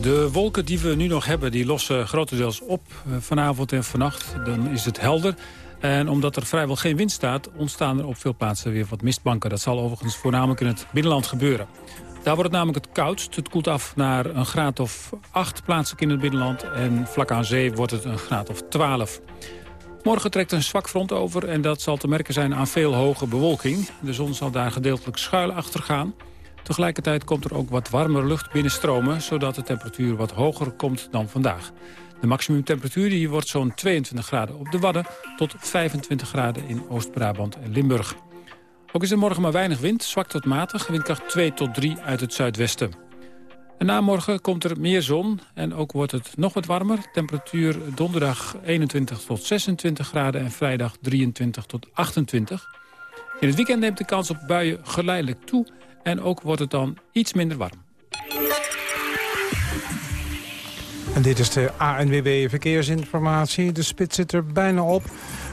De wolken die we nu nog hebben, die lossen grotendeels op eh, vanavond en vannacht. Dan is het helder. En omdat er vrijwel geen wind staat, ontstaan er op veel plaatsen weer wat mistbanken. Dat zal overigens voornamelijk in het binnenland gebeuren. Daar wordt het namelijk het koudst. Het koelt af naar een graad of 8 plaatselijk in het binnenland. En vlak aan zee wordt het een graad of 12. Morgen trekt een zwak front over en dat zal te merken zijn aan veel hoge bewolking. De zon zal daar gedeeltelijk schuil achter gaan. Tegelijkertijd komt er ook wat warmere lucht binnenstromen... zodat de temperatuur wat hoger komt dan vandaag. De maximumtemperatuur die wordt zo'n 22 graden op de Wadden... tot 25 graden in Oost-Brabant en Limburg. Ook is er morgen maar weinig wind, zwak tot matig, windkracht 2 tot 3 uit het zuidwesten. En na morgen komt er meer zon en ook wordt het nog wat warmer. Temperatuur donderdag 21 tot 26 graden en vrijdag 23 tot 28. In het weekend neemt de kans op buien geleidelijk toe en ook wordt het dan iets minder warm. En dit is de ANWB Verkeersinformatie. De spits zit er bijna op.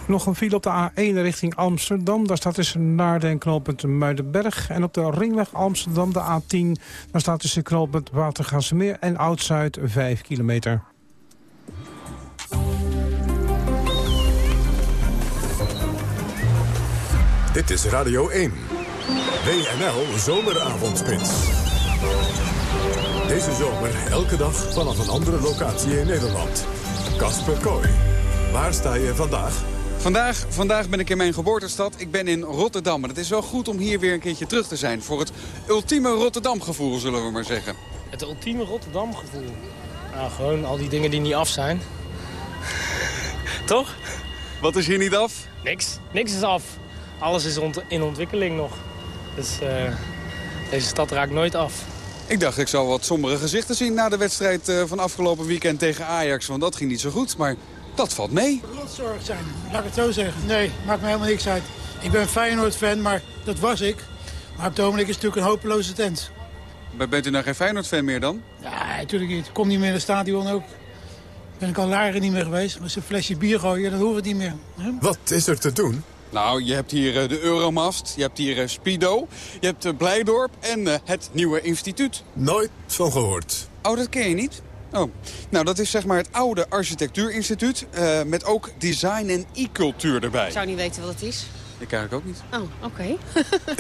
Nog een file op de A1 richting Amsterdam. Daar staat tussen Naarden en knooppunt Muidenberg. En op de ringweg Amsterdam, de A10... daar staat tussen knooppunt Watergasmeer en Oud-Zuid 5 kilometer. Dit is Radio 1. WNL Zomeravondspits. Deze zomer elke dag vanaf een andere locatie in Nederland. Kasper Kooi. Waar sta je vandaag? Vandaag, vandaag ben ik in mijn geboortestad. Ik ben in Rotterdam. En het is wel goed om hier weer een keertje terug te zijn. Voor het ultieme Rotterdam-gevoel, zullen we maar zeggen. Het ultieme Rotterdam-gevoel? Nou, gewoon al die dingen die niet af zijn. [LAUGHS] Toch? Wat is hier niet af? Niks. Niks is af. Alles is ont in ontwikkeling nog. Dus uh, deze stad raakt nooit af. Ik dacht, ik zou wat sombere gezichten zien na de wedstrijd uh, van afgelopen weekend tegen Ajax. Want dat ging niet zo goed, maar dat valt mee. Rotzorg zijn, laat ik het zo zeggen. Nee, maakt me helemaal niks uit. Ik ben Feyenoord-fan, maar dat was ik. Maar op het ogenblik is het natuurlijk een hopeloze tent. Maar bent u nou geen Feyenoord-fan meer dan? Ja, natuurlijk niet. Ik kom niet meer in het stadion ook. Ben ik al jaren niet meer geweest. Als een flesje bier gooien, dat hoeft niet meer. Wat is er te doen? Nou, je hebt hier uh, de Euromast, je hebt hier uh, Spido, je hebt uh, Blijdorp en het nieuwe instituut. Nooit van gehoord. Oh, dat ken je niet? Oh, nou dat is zeg maar het oude architectuurinstituut met ook design en e-cultuur erbij. Ik zou niet weten wat het is. Ik eigenlijk ook niet. Oh, oké.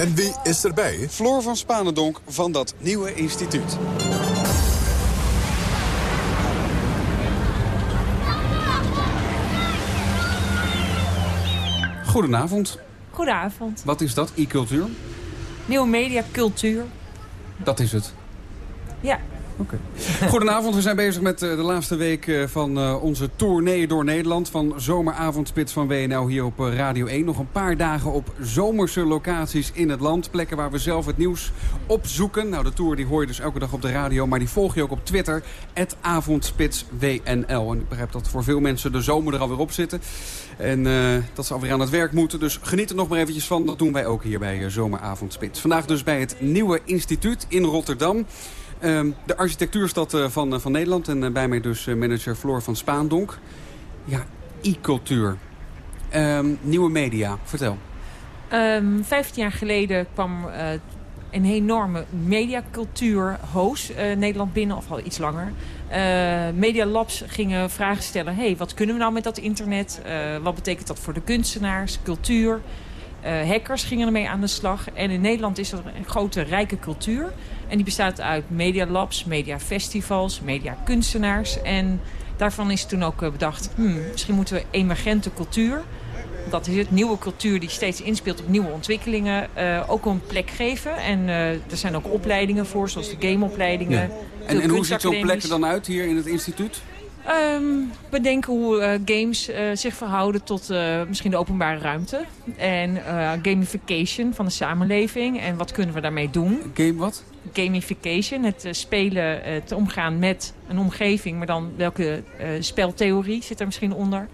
en wie is erbij? Floor van Spanendonk van dat nieuwe instituut. Goedenavond. Goedenavond. Wat is dat, e-cultuur? Nieuwe mediacultuur. Dat is het? Ja. Oké. Goedenavond, we zijn bezig met de laatste week van onze tournee door Nederland. Van zomeravondspits van WNL hier op Radio 1. Nog een paar dagen op zomerse locaties in het land. Plekken waar we zelf het nieuws opzoeken. Nou, de tour die hoor je dus elke dag op de radio. Maar die volg je ook op Twitter. avondspitswnl. En ik begrijp dat voor veel mensen de zomer er alweer op zitten. En dat ze alweer aan het werk moeten. Dus geniet er nog maar eventjes van. Dat doen wij ook hier bij Zomeravondspits. Vandaag dus bij het Nieuwe Instituut in Rotterdam. Uh, de architectuurstad uh, van, van Nederland. En bij mij dus manager Floor van Spaandonk. Ja, e-cultuur. Um, nieuwe media. Vertel. Um, 15 jaar geleden kwam een enorme mediacultuur hoos Nederland binnen. Of al iets langer. Media Labs gingen vragen stellen. hey, wat kunnen we nou met dat internet? Wat betekent dat voor de kunstenaars, cultuur? Uh, hackers gingen ermee aan de slag. En in Nederland is er een grote, rijke cultuur. En die bestaat uit media labs, media festivals, media kunstenaars. En daarvan is toen ook bedacht... Hmm, misschien moeten we emergente cultuur dat is het, nieuwe cultuur die steeds inspeelt op nieuwe ontwikkelingen, uh, ook een plek geven. En uh, er zijn ook opleidingen voor, zoals de gameopleidingen. Ja. En, en hoe ziet zo'n plek er dan uit hier in het instituut? Um, bedenken hoe uh, games zich verhouden tot misschien de openbare ruimte. En gamification van de samenleving. En wat kunnen we daarmee doen? Game wat? Gamification, het spelen, het omgaan met een omgeving. Maar dan welke speltheorie zit er misschien onder?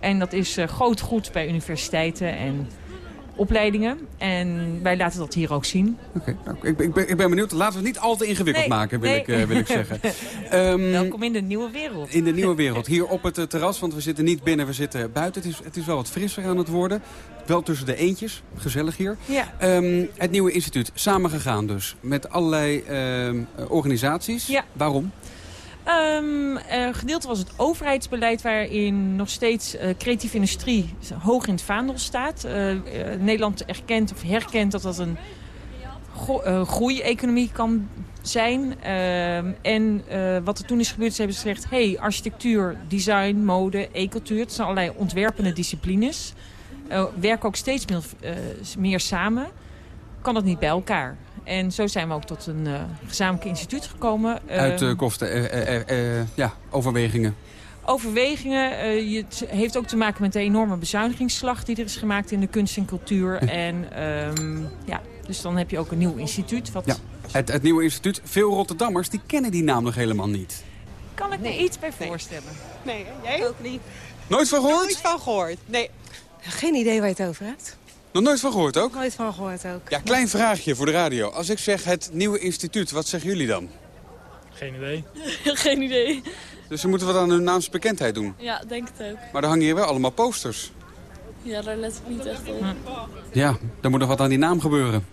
En dat is groot goed bij universiteiten en opleidingen. En wij laten dat hier ook zien. Oké, nou, ik, ik, ben, ik ben benieuwd. Laten we het niet al te ingewikkeld maken, wil, ik, uh, wil ik zeggen. um, [LAUGHS] Welkom in de nieuwe wereld. In de nieuwe wereld. [LAUGHS] Hier op het uh, terras, want we zitten niet binnen, we zitten buiten. Het is, het is wel wat frisser aan het worden. Wel tussen de eentjes. Gezellig hier. Ja. Um, het nieuwe instituut, samengegaan dus. Met allerlei uh, organisaties. Ja. Waarom? Um, gedeelte was het overheidsbeleid waarin nog steeds uh, creatieve industrie hoog in het vaandel staat. Uh, Nederland erkent of herkent dat dat een groeieconomie kan zijn. Ehm, en wat er toen is gebeurd, ze hebben gezegd... hey, architectuur, design, mode, e-cultuur... het zijn allerlei ontwerpende disciplines. werken ook steeds meer, meer samen. Kan dat niet bij elkaar? En zo zijn we ook tot een uh, gezamenlijk instituut gekomen. Uit uh, kosten, uh, ja, overwegingen. Overwegingen. het heeft ook te maken met de enorme bezuinigingsslag die er is gemaakt in de kunst en cultuur. en um, ja, dus dan heb je ook een nieuw instituut. Wat... Ja, het, het nieuwe instituut. Veel Rotterdammers die kennen die naam nog helemaal niet. Kan ik me iets bij voorstellen? Nee, jij ook niet. Nooit van gehoord? Nooit van gehoord, nee. Geen idee waar je het over hebt. Nog nooit van gehoord ook? Nooit van gehoord ook. Ja, klein vraagje voor de radio. Als ik zeg het nieuwe instituut, wat zeggen jullie dan? Geen idee. [LAUGHS] Geen idee. Dus ze moeten wat aan hun naamsbekendheid doen? Ja, denk het ook. Maar er hangen hier wel allemaal posters. Ja, daar let ik niet echt op. Ja, er moet nog wat aan die naam gebeuren.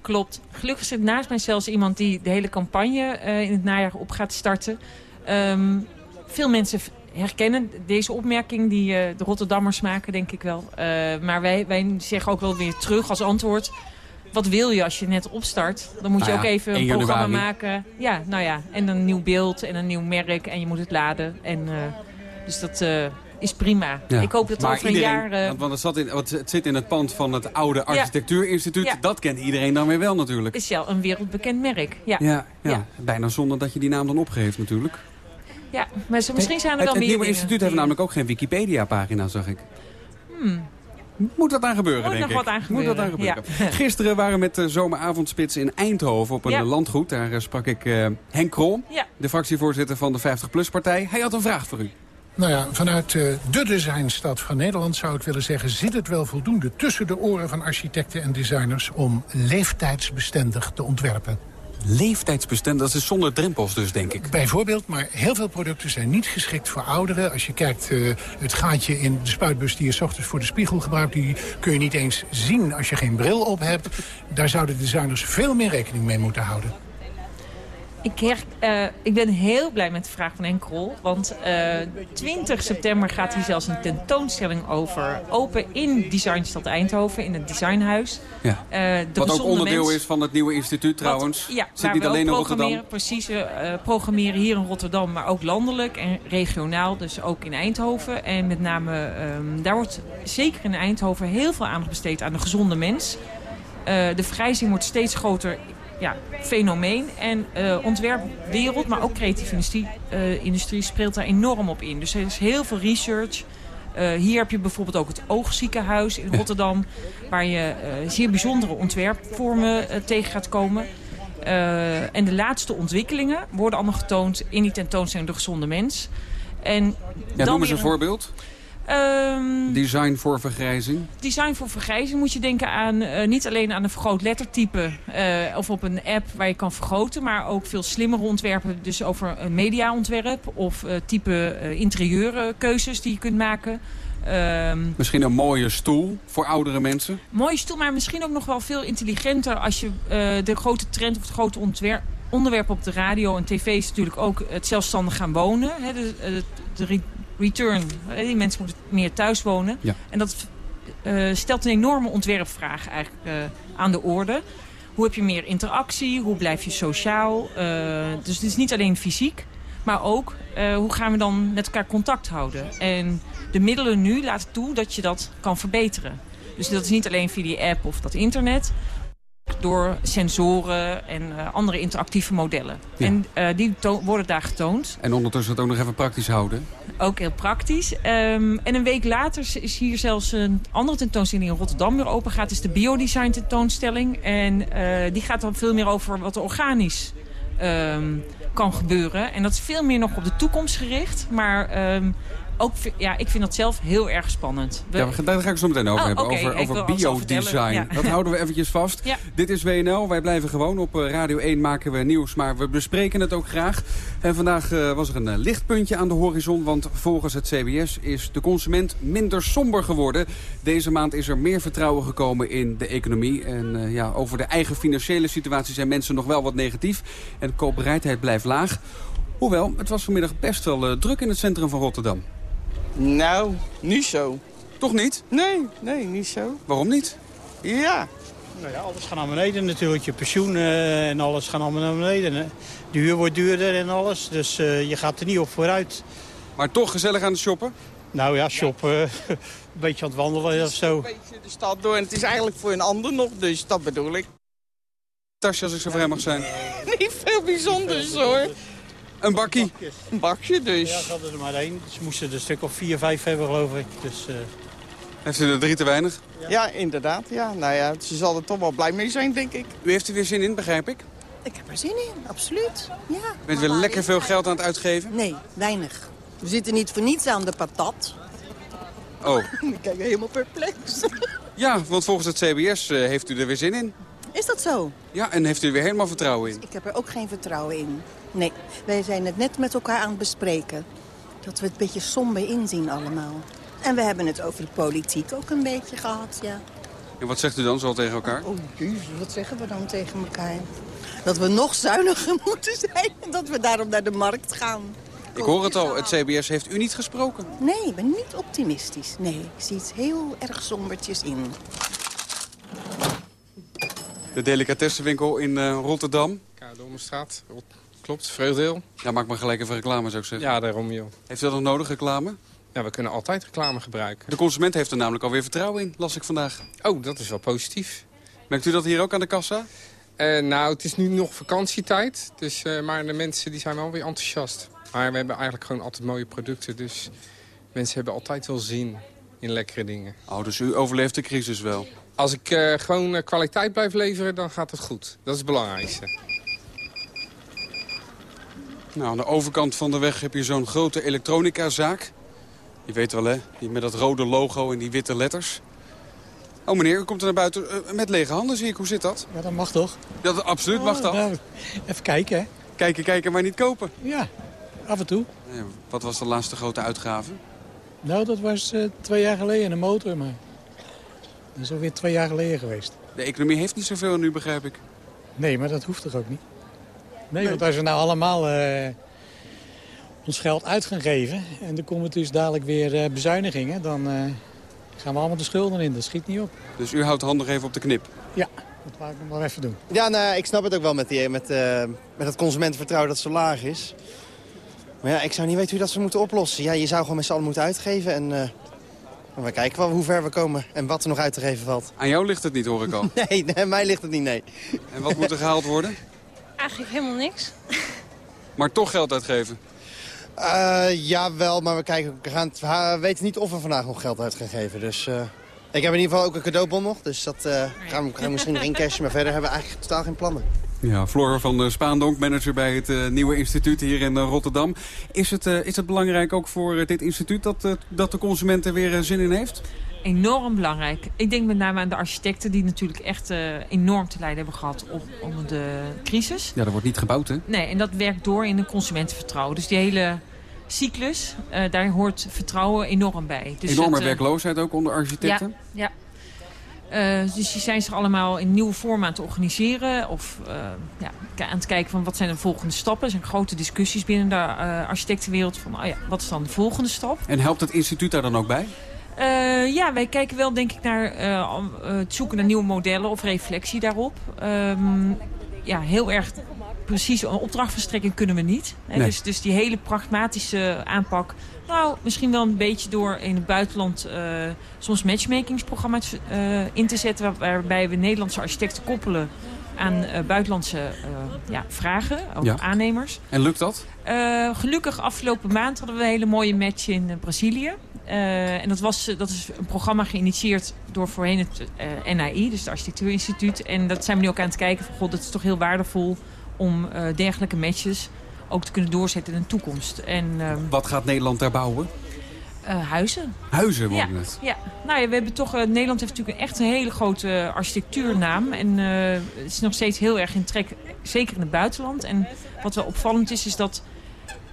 Klopt. Gelukkig zit naast mij zelfs iemand die de hele campagne uh, in het najaar op gaat starten. Um, veel mensen herkennen deze opmerking die uh, de Rotterdammers maken, denk ik wel. Uh, maar wij, wij zeggen ook wel weer terug als antwoord... wat wil je als je net opstart? Dan moet je nou ook even een programma maken. Ja, nou ja, en een nieuw beeld en een nieuw merk en je moet het laden. En, uh, dus dat is prima. Ja. Ik hoop dat maar over iedereen, een jaar... Want het, zat in, het zit in het pand van het oude architectuurinstituut. Ja. Dat kent iedereen dan weer wel natuurlijk. is wel een wereldbekend merk. Ja. Ja, ja. bijna zonder dat je die naam dan opgeeft natuurlijk. Ja, maar zo, misschien zijn er het, wel het meer nieuwe instituut heeft namelijk ook geen Wikipedia-pagina, zag ik. Hmm. Moet dat aan gebeuren, Moet denk ik. Wat aan gebeuren. Moet dat aan gebeuren. Ja. [LAUGHS] Gisteren waren we met de zomeravondspits in Eindhoven op een Ja. landgoed. Daar eh, sprak ik eh, Henk Krol, Ja. de fractievoorzitter van de 50PLUS-partij. Hij had een vraag voor u. Nou ja, vanuit eh, de designstad van Nederland zou ik willen zeggen... zit het wel voldoende tussen de oren van architecten en designers... om leeftijdsbestendig te ontwerpen? Leeftijdsbestendig, dat is zonder drempels dus, denk ik. Bijvoorbeeld, maar heel veel producten zijn niet geschikt voor ouderen. Als je kijkt, eh, het gaatje in de spuitbus die je 's ochtends voor de spiegel gebruikt... die kun je niet eens zien als je geen bril op hebt. Daar zouden designers veel meer rekening mee moeten houden. Ik, her, eh, ik ben heel blij met de vraag van Henk Krol. Want eh 20 september gaat hier zelfs een tentoonstelling over. Open in Designstad Eindhoven, in het Designhuis. Ja. Eh, Wat ook onderdeel mens. is van het nieuwe instituut trouwens. Wat, ja, Zit niet alleen in Rotterdam. Precies, we programmeren hier in Rotterdam, maar ook landelijk en regionaal. Dus ook in Eindhoven. En met name, ehm, daar wordt zeker in Eindhoven heel veel aandacht besteed aan de gezonde mens. De vergrijzing wordt steeds groter ja, fenomeen. En eh ontwerpwereld, maar ook creatieve industrie, eh, industrie speelt daar enorm op in. Dus er is heel veel research. Eh, hier heb je bijvoorbeeld ook het Oogziekenhuis in Rotterdam... waar je zeer bijzondere ontwerpvormen tegen gaat komen. En de laatste ontwikkelingen worden allemaal getoond in die tentoonstelling De Gezonde Mens. En Ja, dan noem eens weer een voorbeeld. Ehm, Design voor vergrijzing. Design voor vergrijzing moet je denken aan eh, niet alleen aan een vergroot lettertype eh, of op een app waar je kan vergroten, maar ook veel slimmere ontwerpen, dus over een mediaontwerp of eh, type interieurkeuzes die je kunt maken. Ehm, Misschien een mooie stoel voor oudere mensen. mooie stoel, maar misschien ook nog wel veel intelligenter als je de grote trend of het grote ontwerp onderwerp op de radio en tv is natuurlijk ook het zelfstandig gaan wonen. Hè, de, de, de return. Hè, Die mensen moeten meer thuis wonen. Ja. En dat eh, stelt een enorme ontwerpvraag eigenlijk eh, aan de orde. Hoe heb je meer interactie? Hoe blijf je sociaal? Eh, dus het is niet alleen fysiek, maar ook eh, hoe gaan we dan met elkaar contact houden? En de middelen nu laten toe dat je dat kan verbeteren. Dus dat is niet alleen via die app of dat internet. Door sensoren en eh, andere interactieve modellen. Ja. En eh, die worden daar getoond. En ondertussen het ook nog even praktisch houden. Ook heel praktisch. Ehm, en een week later is hier zelfs een andere tentoonstelling in Rotterdam weer open gaat. is de Biodesign tentoonstelling. En eh, die gaat dan veel meer over wat er organisch ehm, kan gebeuren. En dat is veel meer nog op de toekomst gericht. Maar ehm, ook, ja, ik vind dat zelf heel erg spannend. We- Ja, daar ga ik het zo meteen over Oh, hebben. Over, over biodesign. ja. Dat houden we eventjes vast. Ja. Dit is WNL. Wij blijven gewoon. Op eh, Radio 1 maken we nieuws, maar we bespreken het ook graag. En vandaag eh, was er een eh, lichtpuntje aan de horizon. Want volgens het CBS is de consument minder somber geworden. Deze maand is er meer vertrouwen gekomen in de economie. En ja, over de eigen financiële situatie zijn mensen nog wel wat negatief. En de koopbereidheid blijft laag. Hoewel, het was vanmiddag best wel druk in het centrum van Rotterdam. Nou, niet zo. Toch niet? Nee, nee, niet zo. Waarom niet? Ja. Nou ja, alles gaat naar beneden natuurlijk. Je pensioen eh, en alles gaat allemaal naar beneden. Hè. De huur wordt duurder en alles, dus eh, je gaat er niet op vooruit. Maar toch gezellig aan het shoppen? Nou ja, shoppen, [LAUGHS] een beetje aan het wandelen of zo. Een beetje de stad door en het is eigenlijk voor een ander nog, dus dat bedoel ik. Tasje als ik zo vrij mag zijn. [LAUGHS] Niet veel bijzonders hoor. Een bakkie? Een bakje dus. Ja, ze hadden er maar één. Ze moesten er een stuk of vier, vijf hebben geloof ik. Dus, eh, Heeft u er drie te weinig? Ja, inderdaad. Ja. Nou ja, ze zal er toch wel blij mee zijn, denk ik. U heeft er weer zin in, begrijp ik? Ik heb er zin in, absoluut. Ja. Bent u weer lekker veel geld aan het uitgeven? Nee, weinig. We zitten niet voor niets aan de patat. Oh. [LAUGHS] Ik kijk helemaal perplex. [LAUGHS] Ja, want volgens het CBS eh, heeft u er weer zin in. Is dat zo? Ja, en heeft u er weer helemaal vertrouwen in. Ik heb er ook geen vertrouwen in. Nee, wij zijn het net met elkaar aan het bespreken. Dat we het een beetje somber inzien allemaal. En we hebben het over de politiek ook een beetje gehad, ja. En wat zegt u dan zo tegen elkaar? Oh, jezus, wat zeggen we dan tegen elkaar? Dat we nog zuiniger [LAUGHS] moeten zijn en dat we daarom naar de markt gaan. Ik hoor het al, het CBS heeft u niet gesproken. Nee, ik ben niet optimistisch. Nee, ik zie iets heel erg sombertjes in. De delicatessenwinkel in eh, Rotterdam. Kadomenstraat, klopt, vreugdeel. Ja, maak maar gelijk even reclame, zou ik zeggen. Ja, daarom joh. Heeft u dat nog nodig, reclame? Ja, we kunnen altijd reclame gebruiken. De consument heeft er namelijk alweer vertrouwen in, las ik vandaag. Oh, dat is wel positief. Merkt u dat hier ook aan de kassa? Eh, nou, het is nu nog vakantietijd, dus, eh, maar de mensen die zijn wel weer enthousiast. Maar we hebben eigenlijk gewoon altijd mooie producten, dus mensen hebben altijd wel zin in lekkere dingen. Oh, dus u overleeft de crisis wel? Als ik eh, gewoon kwaliteit blijf leveren, dan gaat het goed. Dat is het belangrijkste. Nou, aan de overkant van de weg heb je zo'n grote elektronicazaak. Je weet wel, hè? Die met dat rode logo en die witte letters. Oh, meneer, u komt er naar buiten eh, met lege handen, zie ik. Hoe zit dat? ja, dat mag toch? Ja, dat absoluut mag dat. Nou, even kijken, hè. Kijken, kijken, maar niet kopen. Ja, af en toe. Wat was de laatste grote uitgave? Nou, dat was eh, twee jaar geleden een motor, maar... Dat is alweer twee jaar geleden geweest. De economie heeft niet zoveel nu, begrijp ik. Nee, maar dat hoeft toch ook niet? Nee, want als we nou allemaal eh, ons geld uit gaan geven... en er komen dus dadelijk weer eh, bezuinigingen... dan eh, gaan we allemaal de schulden in. Dat schiet niet op. Dus u houdt de hand nog even op de knip. Ja, dat wou ik nog maar even doen. Ja, nou, ik snap het ook wel met, die, met, eh, met het consumentenvertrouwen dat zo laag is. Maar ja, ik zou niet weten hoe dat ze moeten oplossen. Ja, je zou gewoon met z'n allen moeten uitgeven. En eh, we kijken wel hoe ver we komen en wat er nog uit te geven valt. Aan jou ligt het niet, hoor ik al. [LAUGHS] Nee, nee mij ligt het niet, nee. En wat moet er gehaald worden? Eigenlijk helemaal niks. Maar toch geld uitgeven. Eh ja, wel, maar we, kijken, we, gaan, het- we weten niet of we vandaag nog geld uit gaan geven. Dus eh, ik heb in ieder geval ook een cadeaubon nog. Dus dat eh, gaan, we, gaan we misschien erin cashen. Maar verder hebben we eigenlijk totaal geen plannen. Ja, Floor van de Spaandonk, manager bij het eh, nieuwe instituut hier in eh, Rotterdam. Is het, eh, is het belangrijk ook voor eh, dit instituut dat, eh, dat de consument er weer eh, zin in heeft? Enorm belangrijk. Ik denk met name aan de architecten die natuurlijk echt eh, enorm te lijden hebben gehad op, onder de crisis. Ja, er wordt niet gebouwd, hè? Nee, en dat werkt door in de consumentenvertrouwen. Dus die hele cyclus, eh, daar hoort vertrouwen enorm bij. Dus Enorme eh, werkloosheid ook onder architecten. Ja, ja. Dus die zijn zich allemaal in nieuwe vorm aan het organiseren. Of ja, aan het kijken van wat zijn de volgende stappen. Er zijn grote discussies binnen de architectenwereld. Van oh ja, wat is dan de volgende stap? En helpt het instituut daar dan ook bij? Ja, wij kijken wel denk ik naar het zoeken naar nieuwe modellen of reflectie daarop. Um, ja, heel erg precies een opdrachtverstrekking kunnen we niet. Nee. Dus, dus die hele pragmatische aanpak... nou, misschien wel een beetje door in het buitenland... Uh, soms matchmakingsprogramma's in te zetten... waarbij we Nederlandse architecten koppelen aan uh, buitenlandse ja, vragen, ook ja. aannemers. En lukt dat? gelukkig afgelopen maand hadden we een hele mooie match in Brazilië. en dat, was, dat is een programma geïnitieerd door voorheen het NAI, dus het Architectuurinstituut. En dat zijn we nu ook aan het kijken van, god, dat is toch heel waardevol om uh, dergelijke matches ook te kunnen doorzetten in de toekomst. En, uh, Wat gaat Nederland daar bouwen? Uh, huizen. Huizen worden ja, het? Ja, nou ja, we hebben toch, Nederland heeft natuurlijk echt een hele grote architectuurnaam. En het is nog steeds heel erg in trek, zeker in het buitenland. En wat wel opvallend is, is dat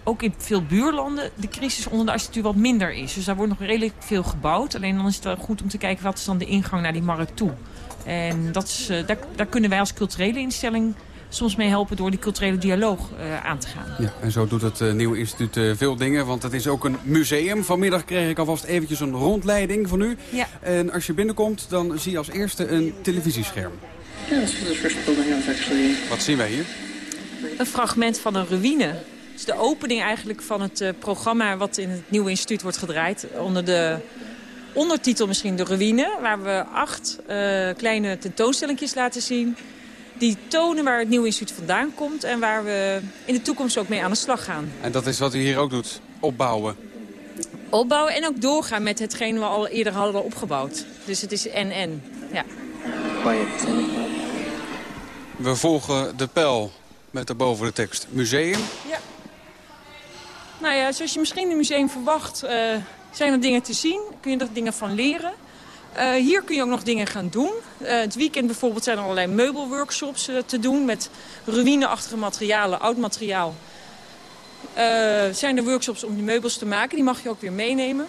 ook in veel buurlanden de crisis onder de architectuur wat minder is. Dus daar wordt nog redelijk veel gebouwd. Alleen dan is het wel goed om te kijken wat is dan de ingang naar die markt toe. En dat is, daar, daar kunnen wij als culturele instelling soms mee helpen door die culturele dialoog uh, aan te gaan. Ja, en zo doet het uh, Nieuwe Instituut uh, veel dingen, want het is ook een museum. Vanmiddag kreeg ik alvast eventjes een rondleiding van u. Ja. En als je binnenkomt, dan zie je als eerste een televisiescherm. Ja, dat is de first building actually. Wat zien wij hier? Een fragment van een ruïne. Het is de opening eigenlijk van het programma wat in het Nieuwe Instituut wordt gedraaid. Onder de ondertitel misschien de ruïne, waar we acht kleine tentoonstellingjes laten zien die tonen waar het nieuwe instituut vandaan komt... en waar we in de toekomst ook mee aan de slag gaan. En dat is wat u hier ook doet, opbouwen? Opbouwen en ook doorgaan met hetgeen we al eerder hadden opgebouwd. Dus het is en-en, ja. We volgen de pijl met daarboven de tekst museum. Ja. Nou ja, zoals je misschien in het museum verwacht... Uh, zijn er dingen te zien, kun je er dingen van leren... Uh, hier kun je ook nog dingen gaan doen. Uh, het weekend bijvoorbeeld zijn er allerlei meubelworkshops uh, te doen... met ruïneachtige materialen, oud materiaal. zijn er workshops om die meubels te maken. Die mag je ook weer meenemen.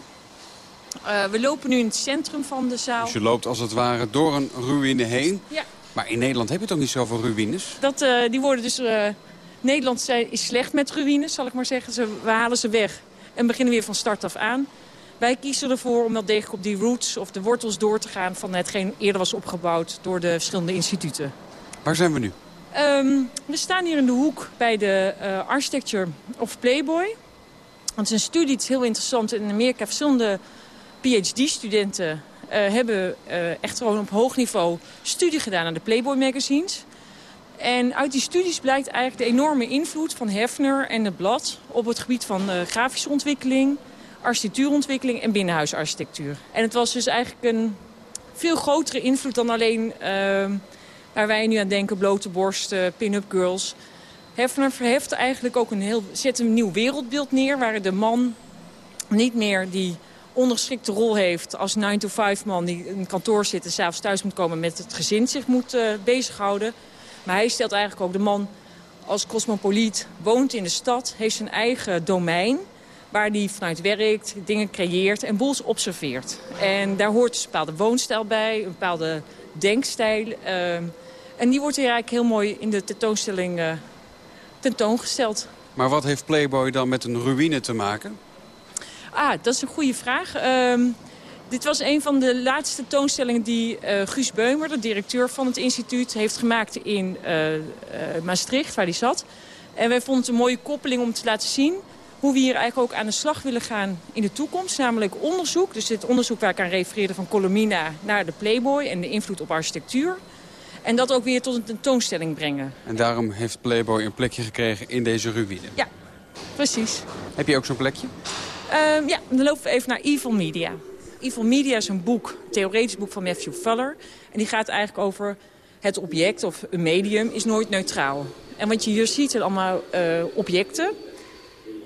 we lopen nu in het centrum van de zaal. Dus je loopt als het ware door een ruïne heen. Ja. Maar in Nederland heb je toch niet zoveel ruïnes? Dat, die worden dus... Nederland is slecht met ruïnes, zal ik maar zeggen. Ze, we halen ze weg en beginnen weer van start af aan. Wij kiezen ervoor om wel degelijk op die roots of de wortels door te gaan... van hetgeen eerder was opgebouwd door de verschillende instituten. Waar zijn we nu? Um, we staan hier in de hoek bij de uh, Architecture of Playboy. Het is een studie, het is heel interessant. In Amerika verschillende PhD-studenten uh, hebben uh, echt gewoon op hoog niveau studie gedaan aan de Playboy magazines. En uit die studies blijkt eigenlijk de enorme invloed van Hefner en het blad... op het gebied van grafische ontwikkeling, architectuurontwikkeling en binnenhuisarchitectuur. En het was dus eigenlijk een veel grotere invloed dan alleen uh, waar wij nu aan denken, blote borsten, pin-up girls. Hefner verheft eigenlijk ook een heel, zet een nieuw wereldbeeld neer waar de man niet meer die ondergeschikte rol heeft als 9-to-5 man die in kantoor zit en s'avonds thuis moet komen met het gezin zich moet uh, bezighouden. Maar hij stelt eigenlijk ook de man als cosmopoliet, woont in de stad, heeft zijn eigen domein waar hij vanuit werkt, dingen creëert en boels observeert. En daar hoort dus een bepaalde woonstijl bij, een bepaalde denkstijl. Uh, en die wordt hier eigenlijk heel mooi in de tentoonstelling uh, tentoongesteld. Maar wat heeft Playboy dan met een ruïne te maken? Ah, dat is een goede vraag. Uh, dit was een van de laatste tentoonstellingen die uh, Guus Beumer, de directeur van het instituut, heeft gemaakt in Maastricht, waar hij zat. En wij vonden het een mooie koppeling om te laten zien hoe we hier eigenlijk ook aan de slag willen gaan in de toekomst. Namelijk onderzoek, dus dit onderzoek waar ik aan refereerde van Colomina naar de Playboy en de invloed op architectuur. En dat ook weer tot een tentoonstelling brengen. En daarom heeft Playboy een plekje gekregen in deze ruïne? Ja, precies. Heb je ook zo'n plekje? Um, ja, dan lopen we even naar Evil Media. Evil Media is een boek, een theoretisch boek van Matthew Fuller. En die gaat eigenlijk over het object of een medium is nooit neutraal. En wat je hier ziet zijn allemaal uh, objecten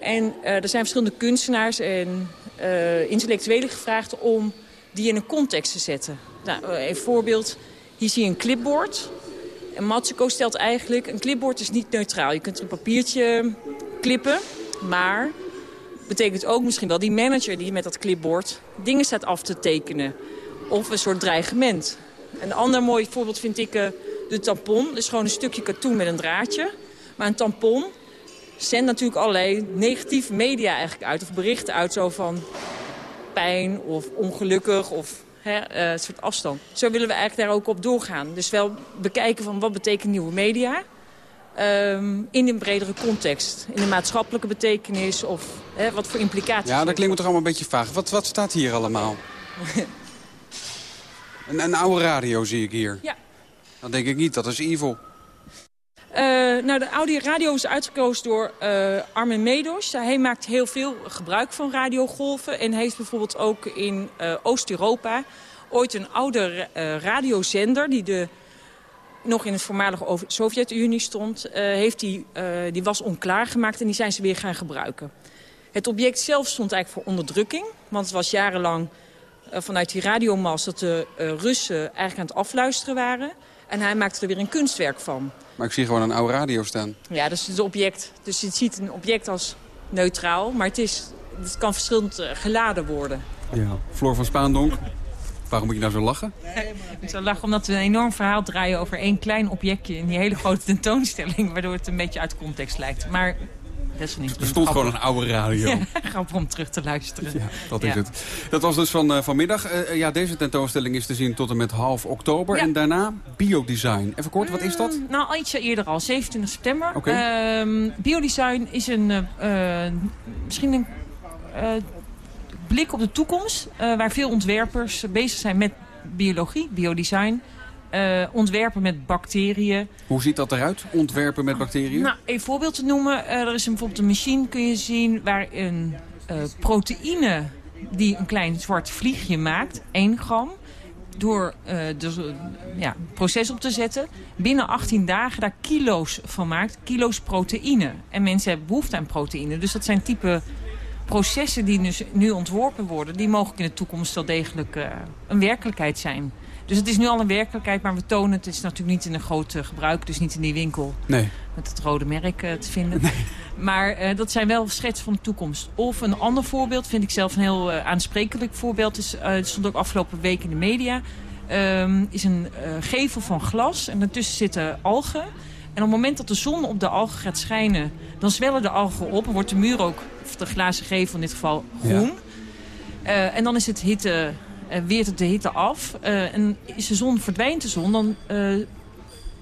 en uh, er zijn verschillende kunstenaars en uh, intellectuelen gevraagd om die in een context te zetten. Nou, een voorbeeld. Hier zie je een clipboard. En Matsuko stelt eigenlijk, een clipboard is niet neutraal. Je kunt een papiertje klippen, maar betekent ook misschien wel die manager die met dat clipboard dingen staat af te tekenen. Of een soort dreigement. Een ander mooi voorbeeld vind ik de tampon. Dat is gewoon een stukje katoen met een draadje. Maar een tampon zendt natuurlijk allerlei negatieve media eigenlijk uit. Of berichten uit zo van pijn of ongelukkig of hè, uh, een soort afstand. Zo willen we eigenlijk daar ook op doorgaan. Dus wel bekijken van wat betekent nieuwe media... Um, in een bredere context. In de maatschappelijke betekenis of hè, wat voor implicaties. Ja, dat klinkt me toch allemaal een beetje vaag. Wat, wat staat hier allemaal? [LAUGHS] een, een oude radio zie ik hier. Ja. Dan denk ik niet, dat is evil. Uh, nou, de audio radio is uitgekozen door uh, Armin Medos. Hij maakt heel veel gebruik van radiogolven. En heeft bijvoorbeeld ook in uh, Oost-Europa ooit een oude radiozender... die de nog in het voormalige Sovjet-Unie stond, heeft die, die was onklaargemaakt en die zijn ze weer gaan gebruiken. Het object zelf stond eigenlijk voor onderdrukking, want het was jarenlang vanuit die radiomast dat de Russen eigenlijk aan het afluisteren waren. En hij maakte er weer een kunstwerk van. Maar ik zie gewoon een oude radio staan. Ja, dat is het object. Dus je ziet een object als neutraal, maar het, is, het kan verschillend geladen worden. Ja, Floor van Spaandonk. Waarom moet je nou zo lachen? Ik zou lachen omdat we een enorm verhaal draaien over één klein objectje... in die hele grote [LAUGHS] tentoonstelling, waardoor het een beetje uit context lijkt. Maar. Er stond gewoon een oude radio. [LAUGHS] Ja, grappig om terug te luisteren. Ja, dat is het. Dat was dus van uh, vanmiddag. Uh, ja, deze tentoonstelling is te zien tot en met half oktober. Ja. En daarna biodesign. Even kort, wat is dat? Mm, nou, ietsje eerder al, 27 september. Okay. Uh, biodesign is een, uh, misschien een blik op de toekomst. Waar veel ontwerpers bezig zijn met biologie, biodesign. Uh, ontwerpen met bacteriën. Hoe ziet dat eruit, ontwerpen met bacteriën? Nou, even voorbeeld te noemen. Uh, er is een, bijvoorbeeld een machine, kun je zien, waar een proteïne die een klein zwart vliegje maakt, 1 gram, door uh, ja, proces op te zetten, binnen 18 dagen daar kilo's van maakt. Kilo's proteïne. En mensen hebben behoefte aan proteïne. Dus dat zijn type processen die nu, nu ontworpen worden... die mogelijk in de toekomst wel degelijk een werkelijkheid zijn. Dus het is nu al een werkelijkheid, maar we tonen het. Het is natuurlijk niet in een groot uh, gebruik, dus niet in die winkel. Nee. Met het rode merk uh, te vinden. [LAUGHS] Nee. Maar uh, dat zijn wel schets van de toekomst. Of een ander voorbeeld, vind ik zelf een heel aansprekelijk voorbeeld. Is, het stond ook afgelopen week in de media. Um, is een gevel van glas en daartussen zitten algen. En op het moment dat de zon op de algen gaat schijnen... dan zwellen de algen op en wordt de muur ook, of de glazen gevel in dit geval, groen. Ja. En dan is het hitte, weert het de hitte af. Uh, en is de zon, verdwijnt de zon, dan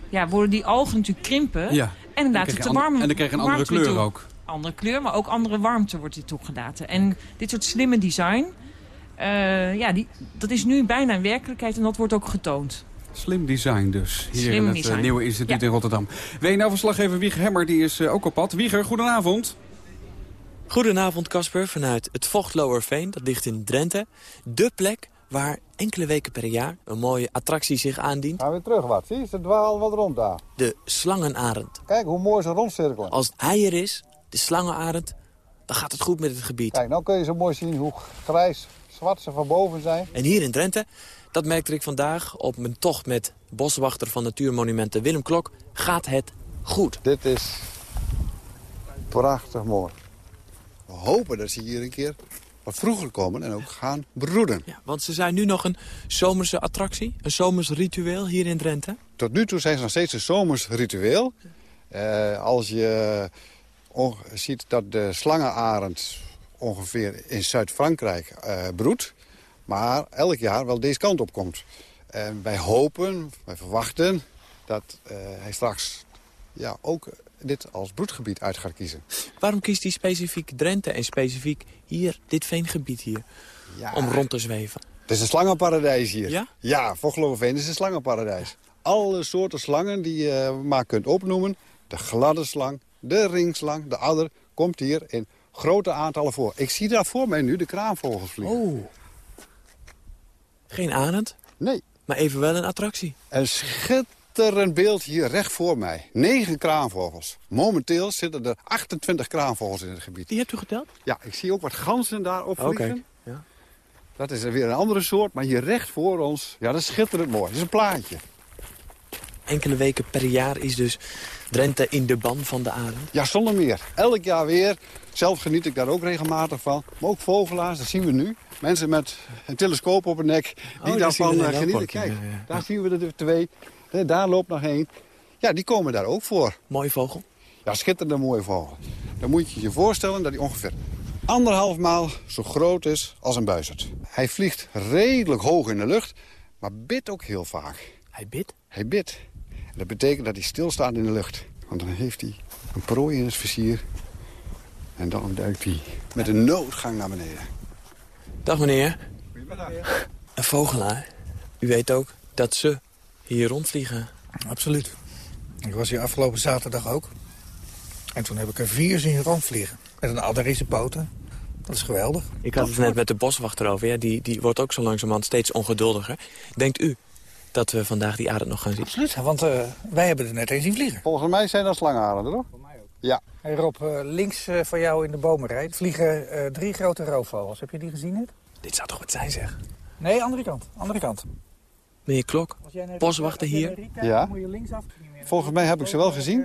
ja, worden die algen natuurlijk krimpen. Ja. En dan laat het te warm En dan krijg je een andere kleur ook. Andere kleur, maar ook andere warmte wordt die toegelaten. En dit soort slimme design, ja, die, dat is nu bijna een werkelijkheid en dat wordt ook getoond. Slim design dus, hier Slim in het design. uh, nieuwe instituut ja. in Rotterdam. WNL-verslaggever Wieger Hemmer die is uh, ook op pad. Wieger, goedenavond. Goedenavond Casper, vanuit het Vochtloerveen, dat ligt in Drenthe. De plek waar enkele weken per jaar een mooie attractie zich aandient. Gaan we terug wat, zie je? Ze dwalen wat rond daar. De slangenarend. Kijk hoe mooi ze rondcirkelen. Als hij er is, de slangenarend, dan gaat het goed met het gebied. Kijk, nou kun je zo mooi zien hoe grijs, zwart ze van boven zijn. En hier in Drenthe, dat merkte ik vandaag op mijn tocht met boswachter van Natuurmonumenten Willem Klok, gaat het goed. Dit is prachtig mooi. We hopen dat ze hier een keer wat vroeger komen en ook gaan broeden. Ja, want ze zijn nu nog een zomerse attractie, een zomers ritueel hier in Drenthe. Tot nu toe zijn ze nog steeds een zomers ritueel. Uh, als je ziet dat de slangenarend ongeveer in Zuid-Frankrijk uh, broedt... maar elk jaar wel deze kant op komt. En wij hopen, wij verwachten dat uh, hij straks ja, ook dit als broedgebied uit gaat kiezen. Waarom kiest hij specifiek Drenthe en specifiek hier, dit veengebied hier, ja. om rond te zweven? Het is een slangenparadijs hier. Ja? Ja, Vogelovenveen is een slangenparadijs. Alle soorten slangen die je maar kunt opnoemen. De gladde slang, de ringslang, de adder, komt hier in grote aantallen voor. Ik zie daar voor mij nu de kraanvogels vliegen. Oh. Geen arend? Nee. Maar even wel een attractie. Een schitterend beeld hier recht voor mij. Negen kraanvogels. Momenteel zitten er 28 kraanvogels in het gebied. Die hebt u geteld? Ja, ik zie ook wat ganzen daar op vliegen. Okay. Ja. Dat is weer een andere soort, maar hier recht voor ons... Ja, dat is schitterend mooi. Dat is een plaatje. Enkele weken per jaar is dus Drenthe in de ban van de arend? Ja, zonder meer. Elk jaar weer. Zelf geniet ik daar ook regelmatig van. Maar ook vogelaars, dat zien we nu. Mensen met een telescoop op hun nek die Oh, daar zien daarvan we eh, genieten. Kijk, ja, ja. daar zien we er twee. Daar loopt nog één. Ja, die komen daar ook voor. Mooie vogel? Ja, schitterende mooie vogel. Dan moet je je voorstellen dat hij ongeveer anderhalf maal zo groot is als een buizerd. Hij vliegt redelijk hoog in de lucht, maar bidt ook heel vaak. Hij bidt? Hij bidt. Dat betekent dat hij stilstaat in de lucht. Want dan heeft hij een prooi in het versier. En dan duikt hij met een noodgang naar beneden. Dag meneer. Een vogelaar. U weet ook dat ze hier rondvliegen. Absoluut. Ik was hier afgelopen zaterdag ook. En toen heb ik er vier zien rondvliegen. Met een adder in zijn poten. Dat is geweldig. Ik had het net met de boswachter over. Ja, die, die wordt ook zo langzamerhand steeds ongeduldiger. Denkt u dat we vandaag die arend nog gaan zien? Absoluut, want eh, wij hebben er net eens zien vliegen. Volgens mij zijn dat slangenarenden, toch? Voor mij ook. Ja. Hey Rob, eh, links eh, van jou in de bomenrij vliegen eh, drie grote roofvogels. Heb je die gezien net? Dit zou toch wat zijn, zeg? Nee, andere kant. Andere kant. Meneer Klok, boswachter hier. Ja. Volgens mij heb ik ze wel gezien.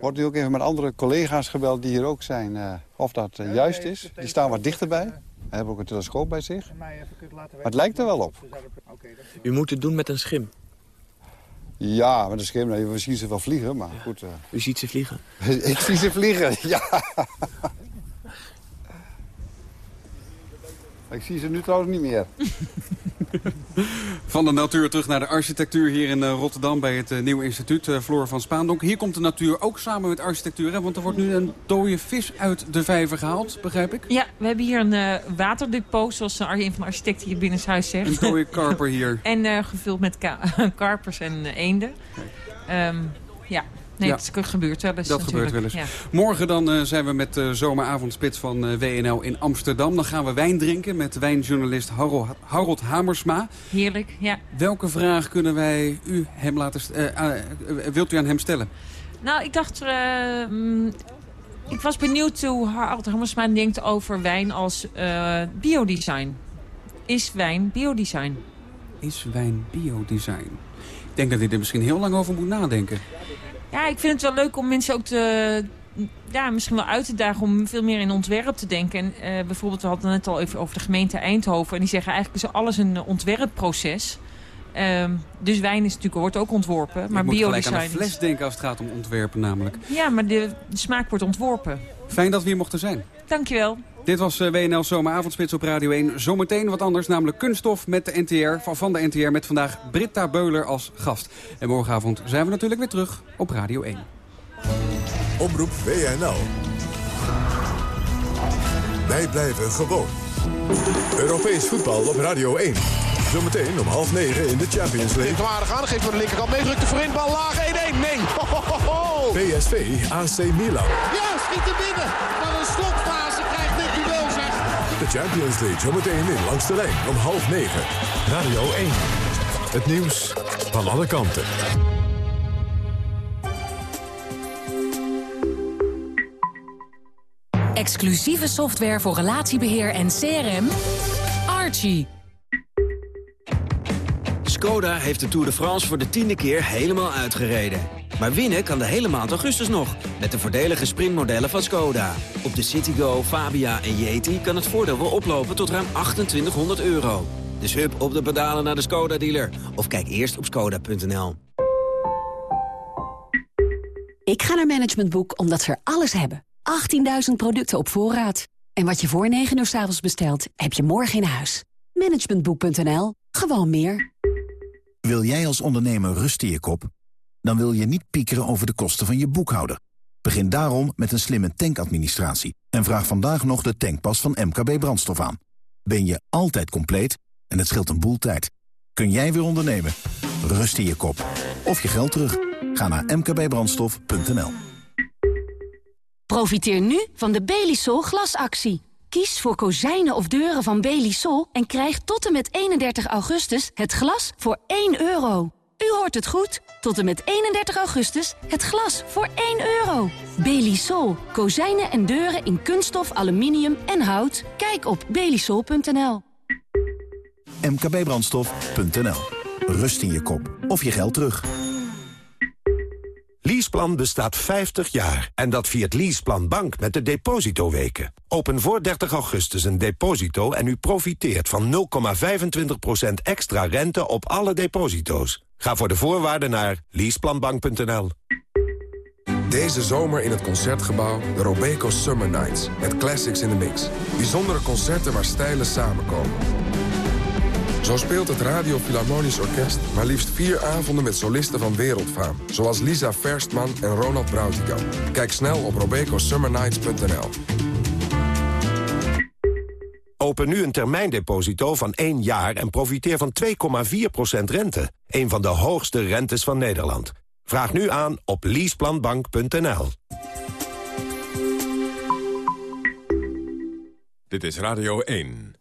Wordt nu ook even met andere collega's gebeld die hier ook zijn. eh, of dat eh, juist is. Die staan wat dichterbij. Hebben ook een telescoop bij zich. Maar het lijkt er wel op. U moet het doen met een schim. Ja, met een schim. nee, We zien ze wel vliegen, maar goed. eh. U ziet ze vliegen. [LAUGHS] ik zie ze vliegen, [LAUGHS] ja. Ik zie ze nu trouwens niet meer. [LAUGHS] Van de natuur terug naar de architectuur hier in eh, Rotterdam bij het eh, Nieuwe Instituut, eh, Floor van Spaandonk. Hier komt de natuur ook samen met architectuur, hè? want er wordt nu een dode vis uit de vijver gehaald, begrijp ik? Ja, we hebben hier een eh, waterdepot, zoals een van de architecten hier binnen huis zegt. Een dode [LAUGHS] karper hier. en eh, gevuld met ka- [LAUGHS] karpers en eenden. Ehm, ja, nee, Ja. het gebeurt wel eens Dat gebeurt wel eens. Ja. Morgen dan eh, zijn we met de zomeravondspits van eh, WNL in Amsterdam. Dan gaan we wijn drinken met wijnjournalist Harold, Harold Hamersma. Heerlijk, ja. Welke vraag kunnen wij u hem laten eh, eh, eh, wilt u aan hem stellen? Nou, ik dacht... eh, mm, ik was benieuwd hoe Harold Hammersma denkt over wijn als eh, biodesign. Is wijn biodesign? Is wijn biodesign? Ik denk dat hij er misschien heel lang over moet nadenken. Ja, ik vind het wel leuk om mensen ook te, ja, misschien wel uit te dagen om veel meer in ontwerp te denken. En eh, bijvoorbeeld, we hadden het net al even over de gemeente Eindhoven. En die zeggen eigenlijk is alles een ontwerpproces. Ehm, dus wijn is natuurlijk, wordt ook ontworpen. Maar ik moet gelijk biodesign... aan de fles denken als het gaat om ontwerpen namelijk. Ja, maar de, de smaak wordt ontworpen. Fijn dat we hier mochten zijn. Dankjewel. Dit was eh, WNL Zomeravondspits op Radio 1. Zometeen wat anders, namelijk kunststof met de NTR, van, van de NTR... met vandaag Britta Beuler als gast. En morgenavond zijn we natuurlijk weer terug op Radio 1. Omroep WNL. Wij blijven gewoon. Europees voetbal op Radio 1. Zometeen om half negen in de Champions League. Komt aardig aan, geeft voor de linkerkant mee, drukt de voorin, bal laag, 1-1, nee. Ho, ho, ho, ho. PSV AC Milan. Ja, schiet er binnen. Maar een slotfase De Champions League zometeen in langs de lijn om half negen. Radio 1. Het nieuws van alle kanten. Exclusieve software voor relatiebeheer en CRM. Archie. Skoda heeft de Tour de France voor de tiende keer helemaal uitgereden. Maar winnen kan de hele maand augustus nog, met de voordelige sprintmodellen van Skoda. Op de Citigo, Fabia en Yeti kan het voordeel wel oplopen tot ruim 2800 euro. Dus hup op de pedalen naar de Skoda-dealer. Of kijk eerst op skoda.nl. Ik ga naar Management Boek omdat ze er alles hebben. 18.000 producten op voorraad. En wat je voor 9 uur s avonds bestelt, heb je morgen in huis. Managementboek.nl. Gewoon meer. Wil jij als ondernemer rust in je kop? Dan wil je niet piekeren over de kosten van je boekhouder. Begin daarom met een slimme tankadministratie. En vraag vandaag nog de tankpas van MKB Brandstof aan. Ben je altijd compleet en het scheelt een boel tijd. Kun jij weer ondernemen? Rust in je kop. Of je geld terug. Ga naar mkbbrandstof.nl Profiteer nu van de Belisol glasactie. Kies voor kozijnen of deuren van Belisol en krijg tot en met 31 augustus het glas voor 1 euro. U hoort het goed. Tot en met 31 augustus het glas voor 1 euro. Belisol. Kozijnen en deuren in kunststof, aluminium en hout. Kijk op belisol.nl. mkbbrandstof.nl Rust in je kop. Of je geld terug. Lease Leaseplan bestaat 50 jaar. En dat viert Leaseplan Bank met de depositoweken. Open voor 30 augustus een deposito en u profiteert van 0,25% extra rente op alle deposito's. Ga voor de voorwaarden naar leaseplanbank.nl. Deze zomer in het Concertgebouw de Robeco Summer Nights. Met classics in the mix. Bijzondere concerten waar stijlen samenkomen. Zo speelt het Radio Philharmonisch Orkest maar liefst vier avonden met solisten van wereldfaam. Zoals Lisa Verstman en Ronald Brautigam. Kijk snel op robecosummernights.nl. Open nu een termijndeposito van 1 jaar en profiteer van 2,4% rente. Een van de hoogste rentes van Nederland. Vraag nu aan op leaseplanbank.nl. Dit is Radio 1.